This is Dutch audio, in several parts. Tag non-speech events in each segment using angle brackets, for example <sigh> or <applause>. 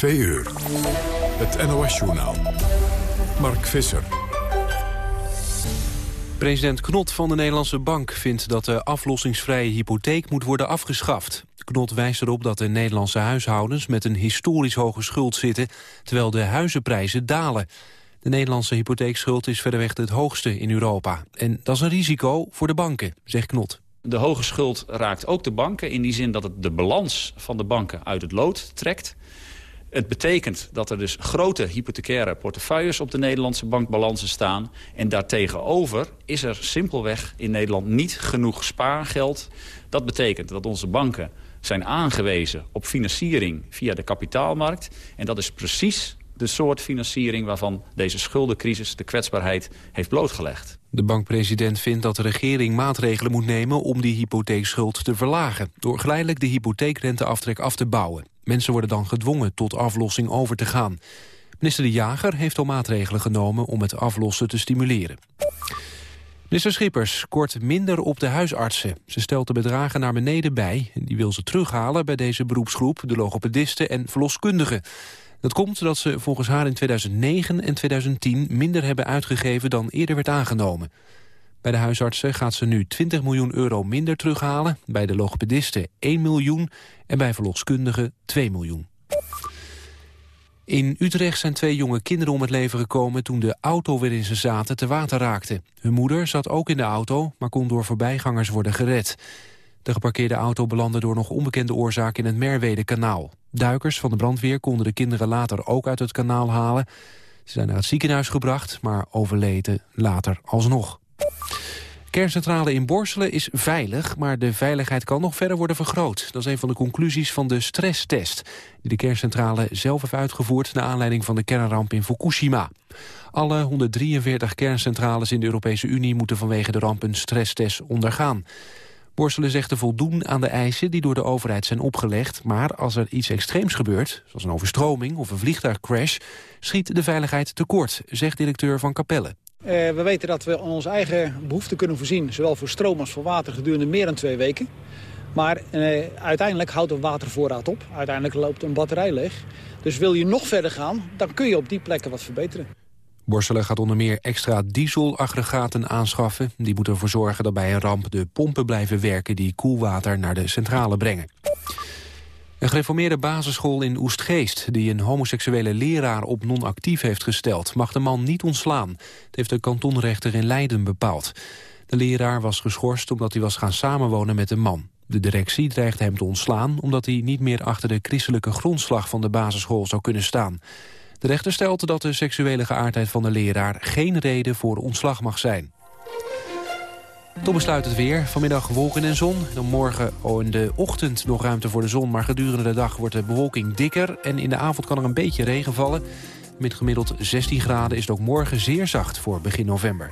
Twee uur. Het NOS-journaal. Mark Visser. President Knot van de Nederlandse Bank vindt dat de aflossingsvrije hypotheek moet worden afgeschaft. Knot wijst erop dat de Nederlandse huishoudens met een historisch hoge schuld zitten, terwijl de huizenprijzen dalen. De Nederlandse hypotheekschuld is verreweg het hoogste in Europa. En dat is een risico voor de banken, zegt Knot. De hoge schuld raakt ook de banken in die zin dat het de balans van de banken uit het lood trekt. Het betekent dat er dus grote hypothecaire portefeuilles op de Nederlandse bankbalansen staan. En daartegenover is er simpelweg in Nederland niet genoeg spaargeld. Dat betekent dat onze banken zijn aangewezen op financiering via de kapitaalmarkt. En dat is precies de soort financiering waarvan deze schuldencrisis de kwetsbaarheid heeft blootgelegd. De bankpresident vindt dat de regering maatregelen moet nemen om die hypotheekschuld te verlagen, door geleidelijk de hypotheekrenteaftrek af te bouwen. Mensen worden dan gedwongen tot aflossing over te gaan. Minister De Jager heeft al maatregelen genomen om het aflossen te stimuleren. Minister Schippers kort minder op de huisartsen. Ze stelt de bedragen naar beneden bij. Die wil ze terughalen bij deze beroepsgroep, de logopedisten en verloskundigen. Dat komt doordat ze volgens haar in 2009 en 2010 minder hebben uitgegeven dan eerder werd aangenomen. Bij de huisartsen gaat ze nu 20 miljoen euro minder terughalen, bij de logopedisten 1 miljoen en bij verloskundigen 2 miljoen. In Utrecht zijn twee jonge kinderen om het leven gekomen toen de auto waarin ze zaten te water raakte. Hun moeder zat ook in de auto, maar kon door voorbijgangers worden gered. De geparkeerde auto belandde door nog onbekende oorzaak in het Merwede-kanaal. Duikers van de brandweer konden de kinderen later ook uit het kanaal halen. Ze zijn naar het ziekenhuis gebracht, maar overleden later alsnog. Kerncentrale in Borselen is veilig, maar de veiligheid kan nog verder worden vergroot. Dat is een van de conclusies van de stresstest... die de kerncentrale zelf heeft uitgevoerd... naar aanleiding van de kernramp in Fukushima. Alle 143 kerncentrales in de Europese Unie... moeten vanwege de ramp een stresstest ondergaan. Borselen zegt te voldoen aan de eisen die door de overheid zijn opgelegd. Maar als er iets extreems gebeurt, zoals een overstroming of een vliegtuigcrash... schiet de veiligheid tekort, zegt directeur van Capelle. Uh, we weten dat we aan onze eigen behoeften kunnen voorzien... zowel voor stroom als voor water gedurende meer dan twee weken. Maar uh, uiteindelijk houdt een watervoorraad op. Uiteindelijk loopt een batterij leeg. Dus wil je nog verder gaan, dan kun je op die plekken wat verbeteren. Borselen gaat onder meer extra dieselaggregaten aanschaffen. Die moeten ervoor zorgen dat bij een ramp de pompen blijven werken... die koelwater naar de centrale brengen. Een gereformeerde basisschool in Oestgeest... die een homoseksuele leraar op non-actief heeft gesteld... mag de man niet ontslaan. Dat heeft de kantonrechter in Leiden bepaald. De leraar was geschorst omdat hij was gaan samenwonen met een man. De directie dreigt hem te ontslaan... omdat hij niet meer achter de christelijke grondslag van de basisschool zou kunnen staan. De rechter stelt dat de seksuele geaardheid van de leraar... geen reden voor ontslag mag zijn. Tot besluit het weer. Vanmiddag wolken en zon. Dan morgen in de ochtend nog ruimte voor de zon... maar gedurende de dag wordt de bewolking dikker... en in de avond kan er een beetje regen vallen. Met gemiddeld 16 graden is het ook morgen zeer zacht voor begin november.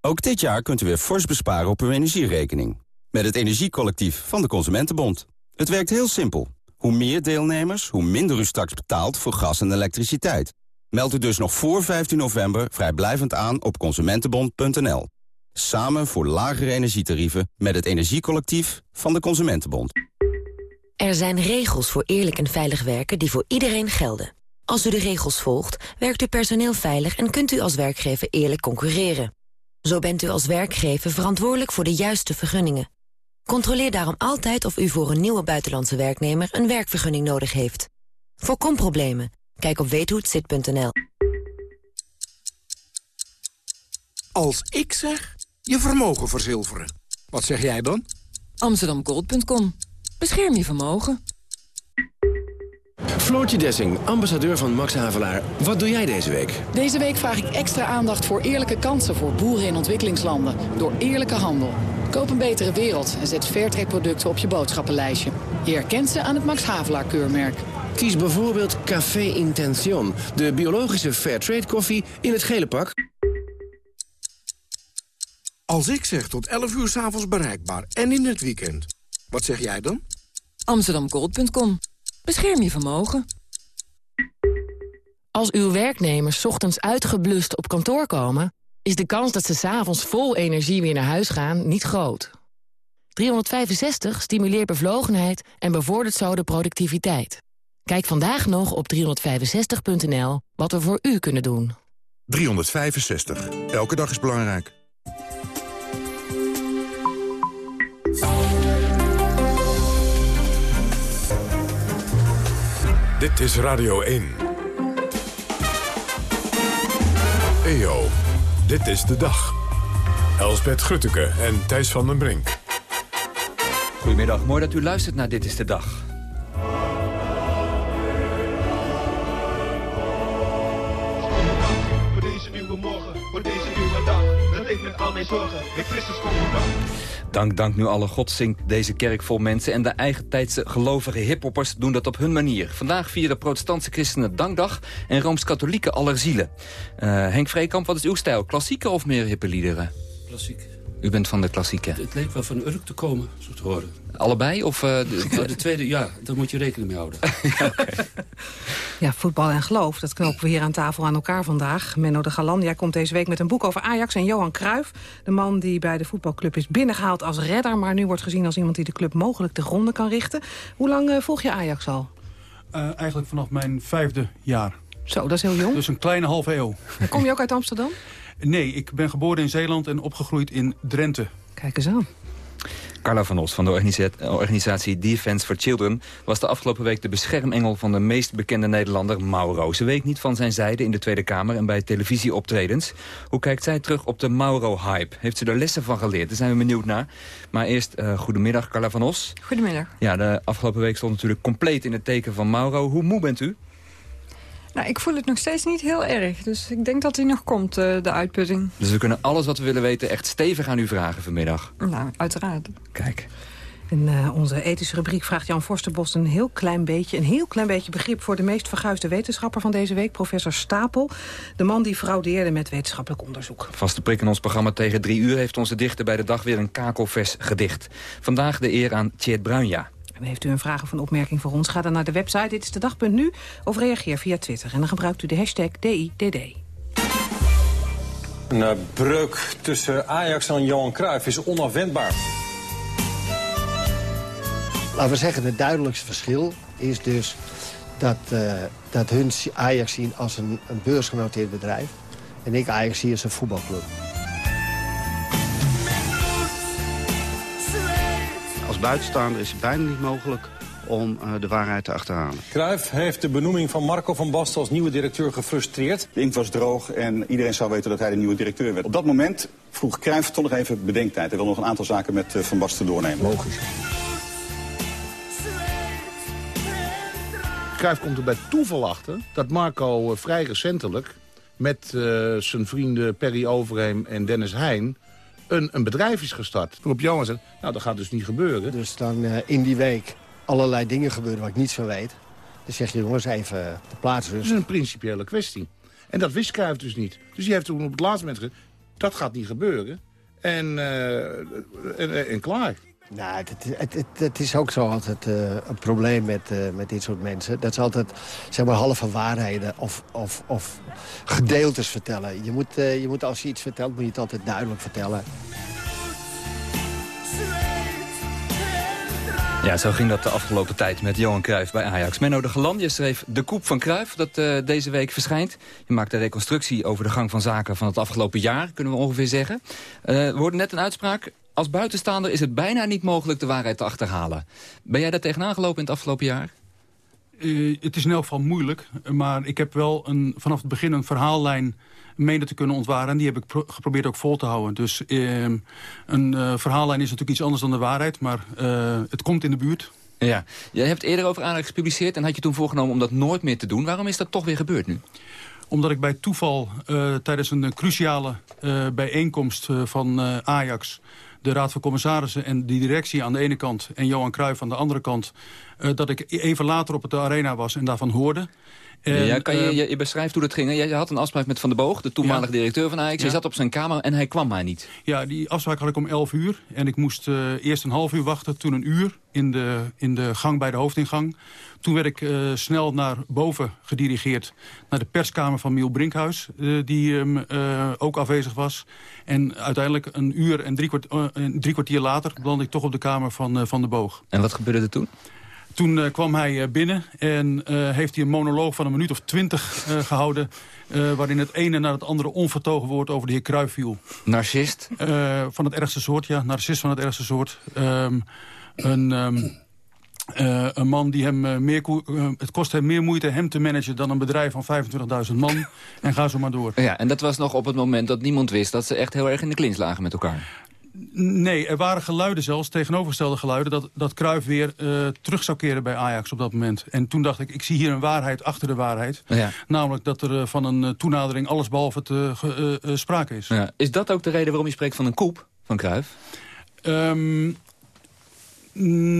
Ook dit jaar kunt u weer fors besparen op uw energierekening. Met het Energiecollectief van de Consumentenbond. Het werkt heel simpel. Hoe meer deelnemers, hoe minder u straks betaalt voor gas en elektriciteit. Meld u dus nog voor 15 november vrijblijvend aan op consumentenbond.nl. Samen voor lagere energietarieven met het Energiecollectief van de Consumentenbond. Er zijn regels voor eerlijk en veilig werken die voor iedereen gelden. Als u de regels volgt, werkt uw personeel veilig en kunt u als werkgever eerlijk concurreren. Zo bent u als werkgever verantwoordelijk voor de juiste vergunningen. Controleer daarom altijd of u voor een nieuwe buitenlandse werknemer een werkvergunning nodig heeft. Voorkom problemen. Kijk op weethohetzit.nl. Als ik zeg, je vermogen verzilveren. Wat zeg jij dan? Amsterdamgold.com. Bescherm je vermogen. Floortje Dessing, ambassadeur van Max Havelaar. Wat doe jij deze week? Deze week vraag ik extra aandacht voor eerlijke kansen voor boeren in ontwikkelingslanden. Door eerlijke handel. Koop een betere wereld en zet Fairtrade producten op je boodschappenlijstje. Je herkent ze aan het Max Havelaar keurmerk. Kies bijvoorbeeld Café Intention, de biologische Fairtrade koffie in het gele pak. Als ik zeg tot 11 uur s'avonds bereikbaar en in het weekend, wat zeg jij dan? Amsterdamgold.com. Bescherm je vermogen. Als uw werknemers ochtends uitgeblust op kantoor komen... is de kans dat ze s'avonds vol energie weer naar huis gaan niet groot. 365 stimuleert bevlogenheid en bevordert zo de productiviteit. Kijk vandaag nog op 365.nl wat we voor u kunnen doen. 365. Elke dag is belangrijk. Dit is Radio 1. EO, dit is de dag. Elsbeth Grutteke en Thijs van den Brink. Goedemiddag, mooi dat u luistert naar Dit is de Dag. Voor deze nieuwe dag. Dat ik met al mijn zorgen, in Christus kom Dank, dank nu alle God zingt deze kerk vol mensen... en de eigentijdse gelovige hiphoppers doen dat op hun manier. Vandaag vieren protestantse christenen Dankdag en Rooms-Katholieken Allerzielen. Uh, Henk Vreekamp, wat is uw stijl? Klassieke of meer hippe liederen? Klassiek. U bent van de klassieke. Het leek wel van Urk te komen, zo te horen. Allebei? Of, uh, de, nou, de tweede, ja, daar moet je rekening mee houden. <laughs> ja, okay. ja, voetbal en geloof, dat knopen we hier aan tafel aan elkaar vandaag. Menno de Galan, jij komt deze week met een boek over Ajax en Johan Cruijff. De man die bij de voetbalclub is binnengehaald als redder... maar nu wordt gezien als iemand die de club mogelijk te gronden kan richten. Hoe lang uh, volg je Ajax al? Uh, eigenlijk vanaf mijn vijfde jaar. Zo, dat is heel jong. Dus een kleine halve eeuw. En kom je ook uit Amsterdam? Nee, ik ben geboren in Zeeland en opgegroeid in Drenthe. Kijk eens aan. Carla van Os van de organisatie Defense for Children... was de afgelopen week de beschermengel van de meest bekende Nederlander Mauro. Ze week niet van zijn zijde in de Tweede Kamer en bij televisieoptredens. Hoe kijkt zij terug op de Mauro-hype? Heeft ze er lessen van geleerd? Daar zijn we benieuwd naar. Maar eerst, uh, goedemiddag Carla van Os. Goedemiddag. Ja, de afgelopen week stond natuurlijk compleet in het teken van Mauro. Hoe moe bent u? Nou, ik voel het nog steeds niet heel erg. Dus ik denk dat hij nog komt, uh, de uitputting. Dus we kunnen alles wat we willen weten echt stevig aan u vragen vanmiddag? Nou, uiteraard. Kijk. In uh, onze ethische rubriek vraagt Jan Forsterbos een heel klein beetje... een heel klein beetje begrip voor de meest verguisde wetenschapper van deze week... professor Stapel, de man die fraudeerde met wetenschappelijk onderzoek. Vaste prik in ons programma tegen drie uur... heeft onze dichter bij de dag weer een kakelvers gedicht. Vandaag de eer aan Tjeerd Bruinja. En heeft u een vraag of een opmerking voor ons? Ga dan naar de website Dit is de dag.nu of reageer via Twitter. En dan gebruikt u de hashtag DIDD. Een uh, breuk tussen Ajax en Johan Cruijff is onafwendbaar. Laten we zeggen, het duidelijkste verschil is dus dat, uh, dat hun Ajax zien als een, een beursgenoteerd bedrijf. En ik Ajax zie als een voetbalclub. Als buitenstaander is het bijna niet mogelijk om uh, de waarheid te achterhalen. Cruijff heeft de benoeming van Marco van Basten als nieuwe directeur gefrustreerd. De inkt was droog en iedereen zou weten dat hij de nieuwe directeur werd. Op dat moment vroeg Cruijff toch nog even bedenktijd. Hij wil nog een aantal zaken met uh, Van Basten doornemen. Logisch. Cruijff komt er bij toeval achter dat Marco uh, vrij recentelijk... met zijn vrienden Perry Overheem en Dennis Heijn een, een bedrijf is gestart. Waarop Johan zegt, nou dat gaat dus niet gebeuren. Dus dan uh, in die week allerlei dingen gebeuren waar ik niets van weet. Dan zeg je jongens even de plaats Dat is een principiële kwestie. En dat wist Cruijff dus niet. Dus die heeft toen op het laatste moment gezegd, dat gaat niet gebeuren. En, uh, en, en klaar. Nou, het, het, het, is ook zo altijd uh, een probleem met, uh, met dit soort mensen. Dat ze altijd zeg maar, halve waarheden of, of, of gedeeltes vertellen. Je moet, uh, je moet als je iets vertelt, moet je het altijd duidelijk vertellen. Ja, zo ging dat de afgelopen tijd met Johan Cruijff bij Ajax. Menno de Galan, schreef De Koep van Cruijff, dat deze week verschijnt. Je maakt een reconstructie over de gang van zaken van het afgelopen jaar, kunnen we ongeveer zeggen. Uh, we hoorden net een uitspraak. Als buitenstaander is het bijna niet mogelijk de waarheid te achterhalen. Ben jij daar tegenaan gelopen in het afgelopen jaar? Uh, het is in elk geval moeilijk, maar ik heb wel een, vanaf het begin een verhaallijn mede te kunnen ontwaren. En die heb ik geprobeerd ook vol te houden. Dus uh, een uh, verhaallijn is natuurlijk iets anders dan de waarheid, maar uh, het komt in de buurt. Ja, jij hebt eerder over Ajax gepubliceerd en had je toen voorgenomen om dat nooit meer te doen. Waarom is dat toch weer gebeurd nu? Omdat ik bij toeval tijdens een cruciale bijeenkomst van Ajax de Raad van Commissarissen en die directie aan de ene kant... en Johan Cruijff aan de andere kant... Uh, dat ik even later op het arena was en daarvan hoorde. Ja, En, kan je, ehm, je, je beschrijft hoe dat ging. Je had een afspraak met Van der Boog, de toenmalige directeur van Ajax. Je Ja. zat op zijn kamer en hij kwam maar niet. Ja, die afspraak had ik om 11 uur. En ik moest eh, eerst een half uur wachten, toen een uur in de, in de gang bij de hoofdingang. Toen werd ik eh, snel naar boven gedirigeerd. Naar de perskamer van Miel Brinkhuis, eh, die eh, ook afwezig was. En uiteindelijk een uur en drie, kwart, drie kwartier later belandde ik toch op de kamer van, van de Boog. En wat gebeurde er toen? Toen eh, kwam hij eh, binnen en eh, heeft hij een monoloog van een minuut of twintig eh, gehouden... eh, waarin het ene naar het andere onvertogen woord over de heer Cruijff viel. Narcist? Van het ergste soort, ja. Narcist van het ergste soort. Ehm, een, ehm, eh, een man die hem meer... het kost hem meer moeite hem te managen dan een bedrijf van 25.000 man. en ga zo maar door. Ja, en dat was nog op het moment dat niemand wist dat ze echt heel erg in de klins lagen met elkaar. Nee, er waren geluiden zelfs, tegenovergestelde geluiden... dat, dat Cruijff weer eh, terug zou keren bij Ajax op dat moment. En toen dacht ik, ik zie hier een waarheid achter de waarheid. Ja. Namelijk dat er eh, van een eh, toenadering alles te eh, eh, sprake is. Ja. Is dat ook de reden waarom je spreekt van een koep van Cruijff? Ehm,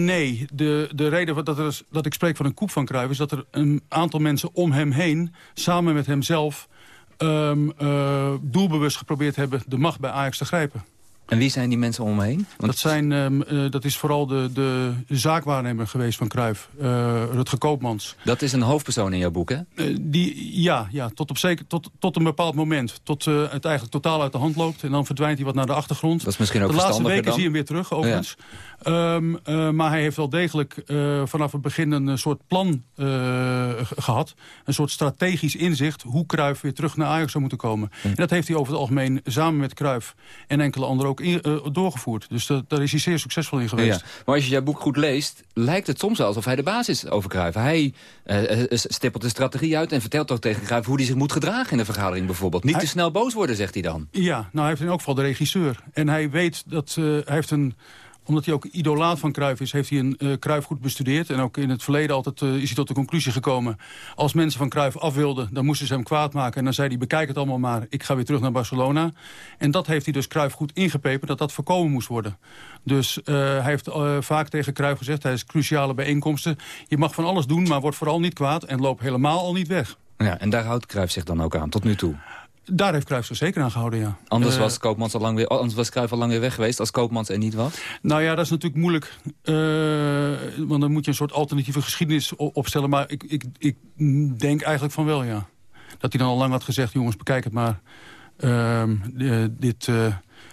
nee, de, de reden dat, er is, dat ik spreek van een koep van Cruijff... is dat er een aantal mensen om hem heen, samen met hemzelf... ehm, eh, doelbewust geprobeerd hebben de macht bij Ajax te grijpen. En wie zijn die mensen om me heen? Dat, zijn, ehm, eh, dat is vooral de, de zaakwaarnemer geweest van Cruijff, uh, Rutger Koopmans. Dat is een hoofdpersoon in jouw boek, hè? Uh, die, ja, ja tot, op zeker, tot, tot een bepaald moment. Tot het eigenlijk totaal uit de hand loopt. En dan verdwijnt hij wat naar de achtergrond. Dat is misschien ook De laatste weken dan? zie je hem weer terug, overigens. Ja. Um, uh, maar hij heeft wel degelijk vanaf het begin een soort plan gehad. Een soort strategisch inzicht hoe Cruijff weer terug naar Ajax zou moeten komen. Hm. En dat heeft hij over het algemeen samen met Cruijff en enkele anderen ook in, uh, doorgevoerd. Dus dat, daar is hij zeer succesvol in geweest. Ja. Maar als je jouw boek goed leest, lijkt het soms wel alsof hij de basis is over Cruijff. Hij uh, stippelt de strategie uit en vertelt ook tegen Cruijff hoe hij zich moet gedragen in de vergadering bijvoorbeeld. Niet hij... te snel boos worden, zegt hij dan. Ja, nou hij heeft in elk geval de regisseur. En hij weet dat hij heeft een omdat hij ook idolaat van Cruijff is, heeft hij een uh, goed bestudeerd. En ook in het verleden altijd uh, is hij tot de conclusie gekomen... als mensen van Cruijff af wilden, dan moesten ze hem kwaad maken. En dan zei hij, bekijk het allemaal maar, ik ga weer terug naar Barcelona. En dat heeft hij dus Cruijff goed ingepepen, dat dat voorkomen moest worden. Dus uh, hij heeft vaak tegen Cruijff gezegd, tijdens cruciale bijeenkomsten... je mag van alles doen, maar word vooral niet kwaad en loop helemaal al niet weg. Ja, en daar houdt Cruijff zich dan ook aan, tot nu toe? Daar heeft Cruijff zich zeker aan gehouden, ja. Anders uh, was Koopmans al lang weer, anders was Cruijff al lang weer weg geweest als Koopmans er niet was? Nou ja, dat is natuurlijk moeilijk. Uh, want dan moet je een soort alternatieve geschiedenis opstellen. Maar ik, ik, ik denk eigenlijk van wel, ja. Dat hij dan al lang had gezegd, jongens, bekijk het maar. Uh, dit,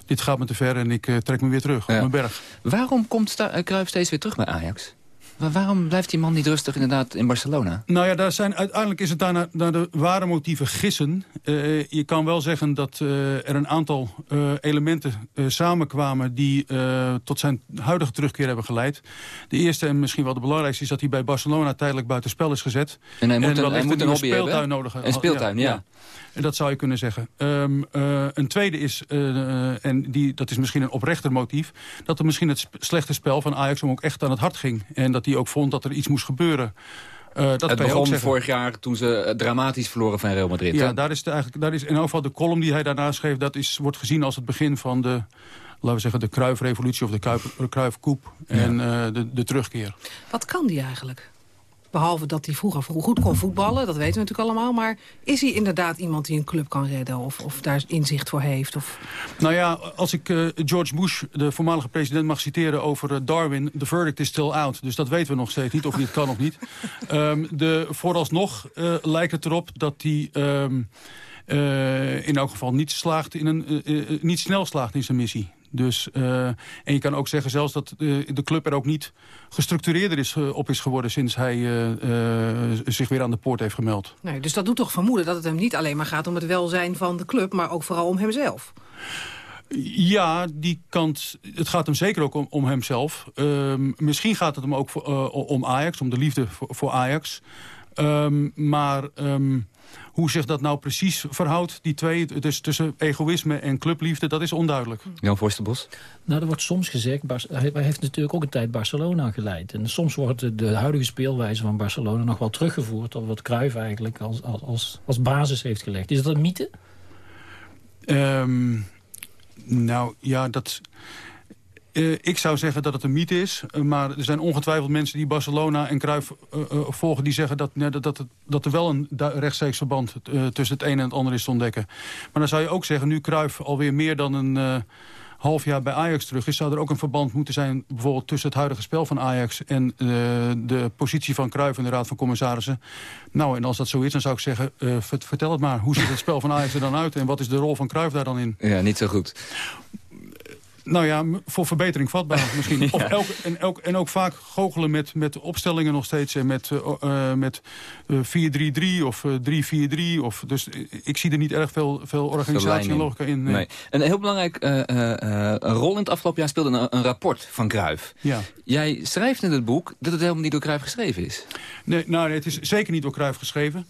dit gaat me te ver en ik trek me weer terug ja. op mijn berg. Waarom komt Cruijff steeds weer terug bij Ajax? Waarom blijft die man niet rustig inderdaad in Barcelona? Nou ja, daar zijn, uiteindelijk is het daar naar, naar de ware motieven gissen. Uh, je kan wel zeggen dat uh, er een aantal uh, elementen samenkwamen... die tot zijn huidige terugkeer hebben geleid. De eerste en misschien wel de belangrijkste is dat hij bij Barcelona tijdelijk buitenspel is gezet. En hij moet, en een, hij moet een, een speeltuin hebben. nodig Een speeltuin, ja. ja. Ja. Dat zou je kunnen zeggen. Um, een tweede is, en die, dat is misschien een oprechter motief... dat er misschien het sp slechte spel van Ajax hem ook echt aan het hart ging. En dat hij ook vond dat er iets moest gebeuren. Uh, dat het begon vorig jaar toen ze dramatisch verloren van Real Madrid. Ja, hè? daar is, de, eigenlijk, daar is in elk geval de column die hij daarna schreef... dat is, wordt gezien als het begin van de, laten we zeggen, de Kruifrevolutie of de Kruifkoep. Ja. En uh, de, de terugkeer. Wat kan die eigenlijk? Behalve dat hij vroeger goed kon voetballen, dat weten we natuurlijk allemaal. Maar is hij inderdaad iemand die een club kan redden of, of daar inzicht voor heeft? Of... Nou ja, als ik uh, George Bush, de voormalige president, mag citeren over uh, Darwin... the verdict is still out. Dus dat weten we nog steeds niet, of hij het kan of niet. Um, <laughs> de, vooralsnog uh, lijkt het erop dat hij... Um, in elk geval niet, slaagt in een, niet snel slaagt in zijn missie. Dus, uh, en je kan ook zeggen zelfs dat de, de club er ook niet gestructureerder is, uh, op is geworden... sinds hij zich weer aan de poort heeft gemeld. Nee, dus dat doet toch vermoeden dat het hem niet alleen maar gaat om het welzijn van de club... maar ook vooral om hemzelf? Ja, die kant, het gaat hem zeker ook om, om hemzelf. Um, misschien gaat het hem ook voor, om Ajax, om de liefde voor, voor Ajax. Um, maar... Um, hoe zich dat nou precies verhoudt, die twee, dus tussen egoïsme en clubliefde, dat is onduidelijk. Jan Voorsterbos? Nou, er wordt soms gezegd, hij heeft natuurlijk ook een tijd Barcelona geleid. En soms wordt de huidige speelwijze van Barcelona nog wel teruggevoerd... op wat Cruijff eigenlijk als, als, als basis heeft gelegd. Is dat een mythe? Um, nou, ja, dat... Eh, ik zou zeggen dat het een mythe is. eh, maar er zijn ongetwijfeld mensen die Barcelona en Cruijff eh, volgen... die zeggen dat, dat, er wel een rechtstreeks verband tussen het ene en het andere is te ontdekken. Maar dan zou je ook zeggen, nu Cruijff alweer meer dan een... half jaar bij Ajax terug is... zou er ook een verband moeten zijn bijvoorbeeld tussen het huidige spel van Ajax... en de positie van Cruijff in de Raad van Commissarissen. Nou, en als dat zo is, dan zou ik zeggen, vert- vertel het maar. Hoe ziet het spel van Ajax er dan uit en wat is de rol van Cruijff daar dan in? Ja, niet zo goed. Nou ja, voor verbetering vatbaar <laughs> misschien. Of elk, en, elk, en ook vaak goochelen met, met opstellingen nog steeds. En met, eh, eh, met eh, 4-3-3 of eh 3-4-3. Of, dus ik zie er niet erg veel, veel organisatie en logica in. nee. Nee. Een heel belangrijk een rol in het afgelopen jaar speelde een, een rapport van Cruijff. Ja. Jij schrijft in het boek dat het helemaal niet door Cruijff geschreven is. Nee, nou, nee, het is zeker niet door Cruijff geschreven.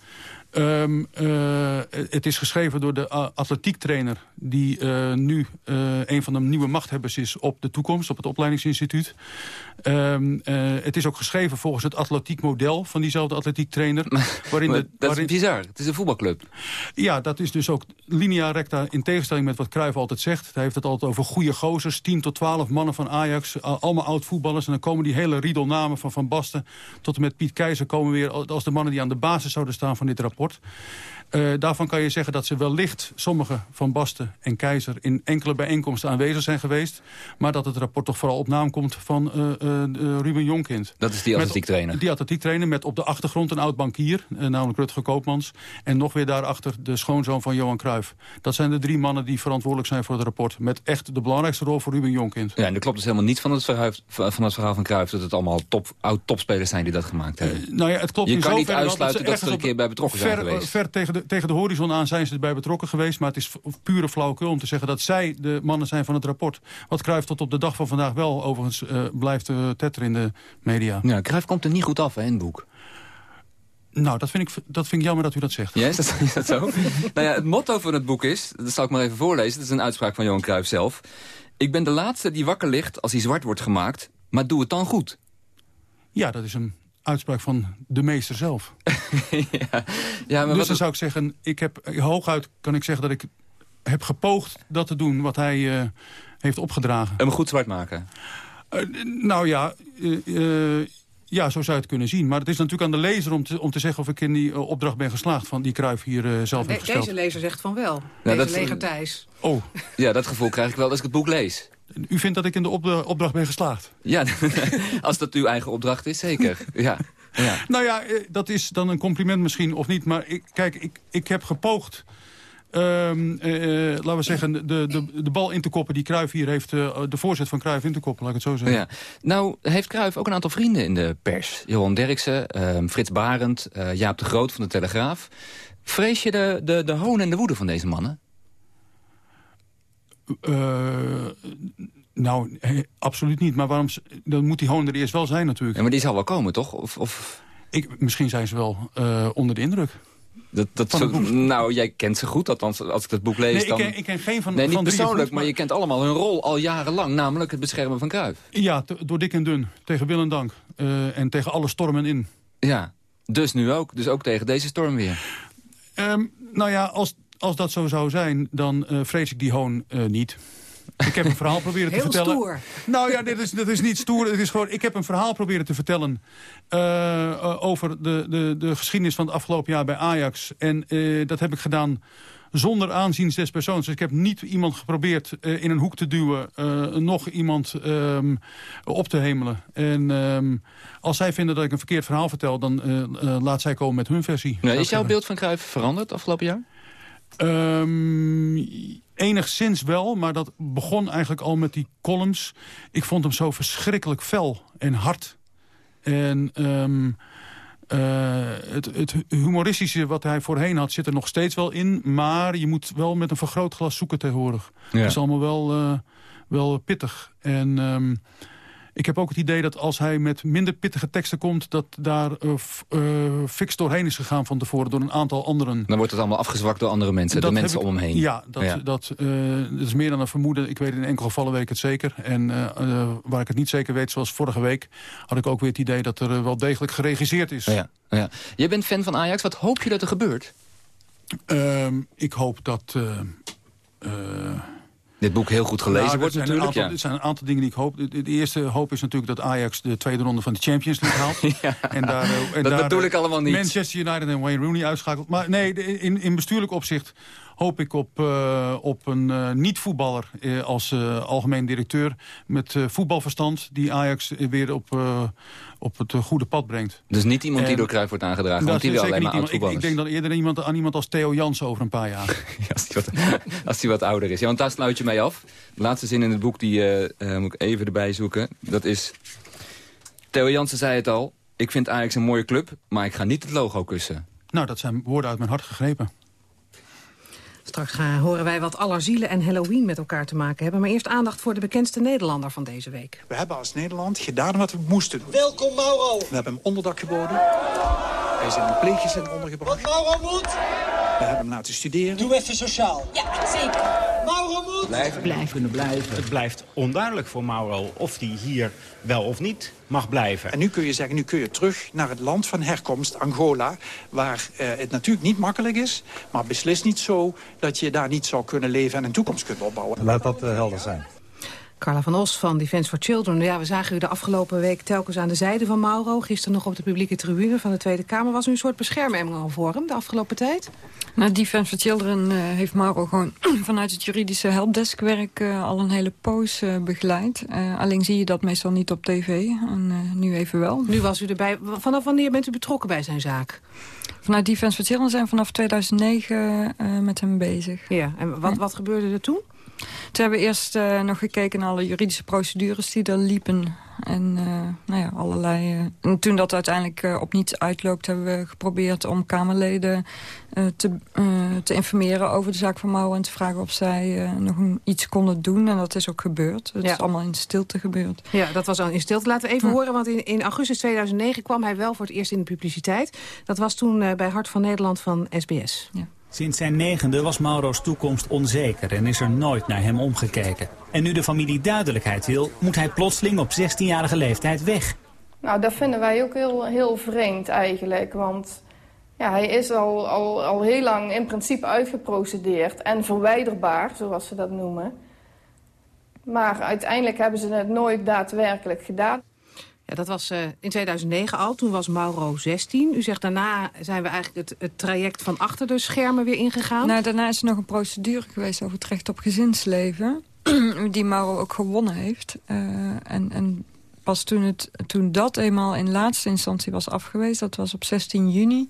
Ehm, eh, het is geschreven door de atletiektrainer... die eh, nu eh, een van de nieuwe machthebbers is op de toekomst... op het opleidingsinstituut. Ehm, eh, het is ook geschreven volgens het atletiekmodel van diezelfde atletiektrainer. <laughs> waarin de, dat waarin, is bizar. Het is een voetbalclub. ja, dat is dus ook linea recta in tegenstelling met wat Cruijff altijd zegt. Hij heeft het altijd over goede gozers, 10 tot 12 mannen van Ajax. al- Allemaal oud-voetballers. En dan komen die hele riedelnamen van Van Basten tot en met Piet Keizer... komen weer als de mannen die aan de basis zouden staan van dit rapport. sport. Eh, daarvan kan je zeggen dat ze wellicht, sommige Van Basten en Keizer... in enkele bijeenkomsten aanwezig zijn geweest. Maar dat het rapport toch vooral op naam komt van eh, eh, Ruben Jonkind. Dat is die atletiektrainer. Die atletiektrainer met op de achtergrond een oud bankier, eh, namelijk Rutger Koopmans. En nog weer daarachter de schoonzoon van Johan Cruijff. Dat zijn de drie mannen die verantwoordelijk zijn voor het rapport. Met echt de belangrijkste rol voor Ruben Jonkind. Ja, en dat klopt dus helemaal niet van het verhaal van, het verhaal van Cruijff... dat het allemaal top, oud-topspelers zijn die dat gemaakt hebben. Nou ja, het klopt Je in kan niet uitsluiten dat ze er een keer bij betrokken ver, zijn geweest. Ver tegen de, tegen de horizon aan zijn ze erbij betrokken geweest. Maar het is pure flauwekul om te zeggen dat zij de mannen zijn van het rapport. Wat Cruijff tot op de dag van vandaag wel overigens eh, blijft eh, tetteren in de media. Ja, Cruijff komt er niet goed af hè, in het boek. Nou, dat vind, ik, dat vind ik jammer dat u dat zegt. Ja, is dat, <laughs> is dat zo? nou ja, het motto van het boek is, dat zal ik maar even voorlezen... dat is een uitspraak van Johan Cruijff zelf. Ik ben de laatste die wakker ligt als hij zwart wordt gemaakt... maar doe het dan goed. Ja, dat is een uitspraak van de meester zelf. <laughs> Ja, maar dus wat dan zou ik zeggen, ik heb, hooguit kan ik zeggen dat ik heb gepoogd dat te doen wat hij eh, heeft opgedragen. Hem goed zwart maken. Eh, nou ja, eh, ja, zo zou je het kunnen zien. Maar het is natuurlijk aan de lezer om te, om te zeggen of ik in die opdracht ben geslaagd... van die Kruif hier zelf De- gesteld. deze lezer zegt van wel. Ja, deze dat- leger Thijs. Oh, Ja, dat gevoel krijg ik wel als ik het boek lees. U vindt dat ik in de opdra- opdracht ben geslaagd? Ja, <laughs> als dat uw eigen opdracht is, zeker. Ja. Ja. Nou ja, eh, dat is dan een compliment misschien of niet. Maar ik, kijk, ik, ik heb gepoogd... ehm, eh, eh, laten we zeggen, de, de, de bal in te koppen die Cruijff hier heeft... de voorzet van Cruijff in te koppen, laat ik het zo zeggen. Ja. Nou, heeft Cruijff ook een aantal vrienden in de pers. Johan Derksen, ehm, Frits Barend, Jaap de Groot van de Telegraaf. Vrees je de, de, de hoon en de woede van deze mannen? Eh, nou, absoluut niet. Maar waarom, dan moet die hoon er eerst wel zijn natuurlijk. Ja, maar die zal wel komen, toch? Of, of... Ik, misschien zijn ze wel eh, onder de indruk. Dat, dat zo- nou, jij kent ze goed, althans als ik het boek lees. Nee, ik dan... ken, ik ken geen van nee, niet van persoonlijk, goed, maar je kent allemaal hun rol al jarenlang. Namelijk het beschermen van Cruijff. Ja, door dik en dun. Tegen wil en dank. Eh, en tegen alle stormen in. Ja, dus nu ook. Dus ook tegen deze storm weer. Ehm, nou ja, als, als dat zo zou zijn, dan eh, vrees ik die hoon eh, niet. Ik heb een verhaal proberen te Heel vertellen. stoer. Nou ja, dit is, dit is niet stoer. Het is gewoon, ik heb een verhaal proberen te vertellen eh, over de, de, de geschiedenis van het afgelopen jaar bij Ajax. En eh, dat heb ik gedaan zonder aanzien des persoons. Dus ik heb niet iemand geprobeerd eh, in een hoek te duwen... eh, nog iemand ehm, op te hemelen. En ehm, als zij vinden dat ik een verkeerd verhaal vertel... dan laat zij komen met hun versie. Nou, ik is jouw beeld van Cruijff veranderd afgelopen jaar? Ehm, enigszins wel, maar dat begon eigenlijk al met die columns. Ik vond hem zo verschrikkelijk fel en hard. En ehm, eh, het, het humoristische wat hij voorheen had zit er nog steeds wel in. Maar je moet wel met een vergrootglas zoeken tegenwoordig. Ja. Dat is allemaal wel, eh, wel pittig. En ehm, ik heb ook het idee dat als hij met minder pittige teksten komt... dat daar eh, fix doorheen is gegaan van tevoren door een aantal anderen. Dan wordt het allemaal afgezwakt door andere mensen, de mensen ik- om hem heen. Ja, dat, Dat, eh, dat is meer dan een vermoeden. Ik weet in enkele gevallen weet ik het zeker. En waar ik het niet zeker weet, zoals vorige week... had ik ook weer het idee dat er wel degelijk geregisseerd is. Ja, ja. Jij bent fan van Ajax. Wat hoop je dat er gebeurt? Ehm, ik hoop dat... eh, eh, dit boek heel goed gelezen Nou, wordt er zijn natuurlijk. Een aantal, Er zijn een aantal dingen die ik hoop. De, de eerste hoop is natuurlijk dat Ajax de tweede ronde van de Champions League haalt. <laughs> en daar, eh, en dat daar, bedoel eh, ik allemaal niet. Manchester United en Wayne Rooney uitschakelt. Maar nee, in, in bestuurlijk opzicht hoop ik op, eh, op een eh, niet-voetballer eh, als algemeen directeur... met voetbalverstand die Ajax weer op, op het goede pad brengt. Dus niet iemand die door Cruijff wordt aangedragen, want die wil alleen maar iemand- ik, ik denk dan eerder iemand, aan iemand als Theo Jansen over een paar jaar. <laughs> als, die wat, als die wat ouder is. Ja, want daar sluit je mee af. De laatste zin in het boek, die moet ik even erbij zoeken. Dat is... Theo Jansen zei het al. Ik vind Ajax een mooie club, maar ik ga niet het logo kussen. nou, dat zijn woorden uit mijn hart gegrepen. Straks gaan, horen wij wat allerzielen en Halloween met elkaar te maken hebben. Maar eerst aandacht voor de bekendste Nederlander van deze week. We hebben als Nederland gedaan wat we moesten doen. Welkom Mauro. We hebben hem onderdak geboden. Hij is in een pleeggezin ondergebracht. Wat Mauro moet? We hebben hem laten studeren. Doe even sociaal. Ja, zeker. Mauro moet. Blijven. Blijven. Kunnen blijven. Het blijft onduidelijk voor Mauro of hij hier wel of niet mag blijven. En nu kun je zeggen, nu kun je terug naar het land van herkomst, Angola... waar eh, het natuurlijk niet makkelijk is, maar beslist niet zo... dat je daar niet zou kunnen leven en een toekomst kunt opbouwen. Laat dat helder zijn. Carla van Os van Defence for Children. Ja, we zagen u de afgelopen week telkens aan de zijde van Mauro. Gisteren nog op de publieke tribune van de Tweede Kamer. Was u een soort beschermengel voor hem de afgelopen tijd? Nou, Defense for Children eh, heeft Mauro gewoon <clears throat> vanuit het juridische helpdeskwerk uh, al een hele poos uh, begeleid. Alleen zie je dat meestal niet op tv. En nu even wel. Nu was u erbij. Vanaf wanneer bent u betrokken bij zijn zaak? Vanuit Defense for Children zijn we vanaf 2009 uh, met hem bezig. Ja, en wat, wat gebeurde er toen? Toen hebben eerst uh, nog gekeken naar alle juridische procedures die er liepen. En uh, nou ja, allerlei... Uh, en toen dat uiteindelijk op niets uitloopt... hebben we geprobeerd om Kamerleden te, te informeren over de zaak van Mouwen... en te vragen of zij nog iets konden doen. En dat is ook gebeurd. Het ja. is allemaal in stilte gebeurd. Ja, dat was al in stilte. Laten we even horen, want in, in, augustus 2009 kwam hij wel voor het eerst in de publiciteit. Dat was toen bij Hart van Nederland van SBS. Ja. Sinds zijn negende was Mauro's toekomst onzeker en is er nooit naar hem omgekeken. En nu de familie duidelijkheid wil, moet hij plotseling op 16-jarige leeftijd weg. Nou, dat vinden wij ook heel, heel vreemd eigenlijk. Want ja, hij is al, al, al heel lang in principe uitgeprocedeerd en verwijderbaar, zoals ze dat noemen. Maar uiteindelijk hebben ze het nooit daadwerkelijk gedaan. Ja, dat was uh, in 2009 al. Toen was Mauro 16. U zegt daarna zijn we eigenlijk het, het traject van achter de schermen weer ingegaan. Nou, daarna is er nog een procedure geweest over het recht op gezinsleven. <clears throat> die Mauro ook gewonnen heeft. Uh, en, en pas toen, het, toen dat eenmaal in laatste instantie was afgewezen, dat was op 16 juni.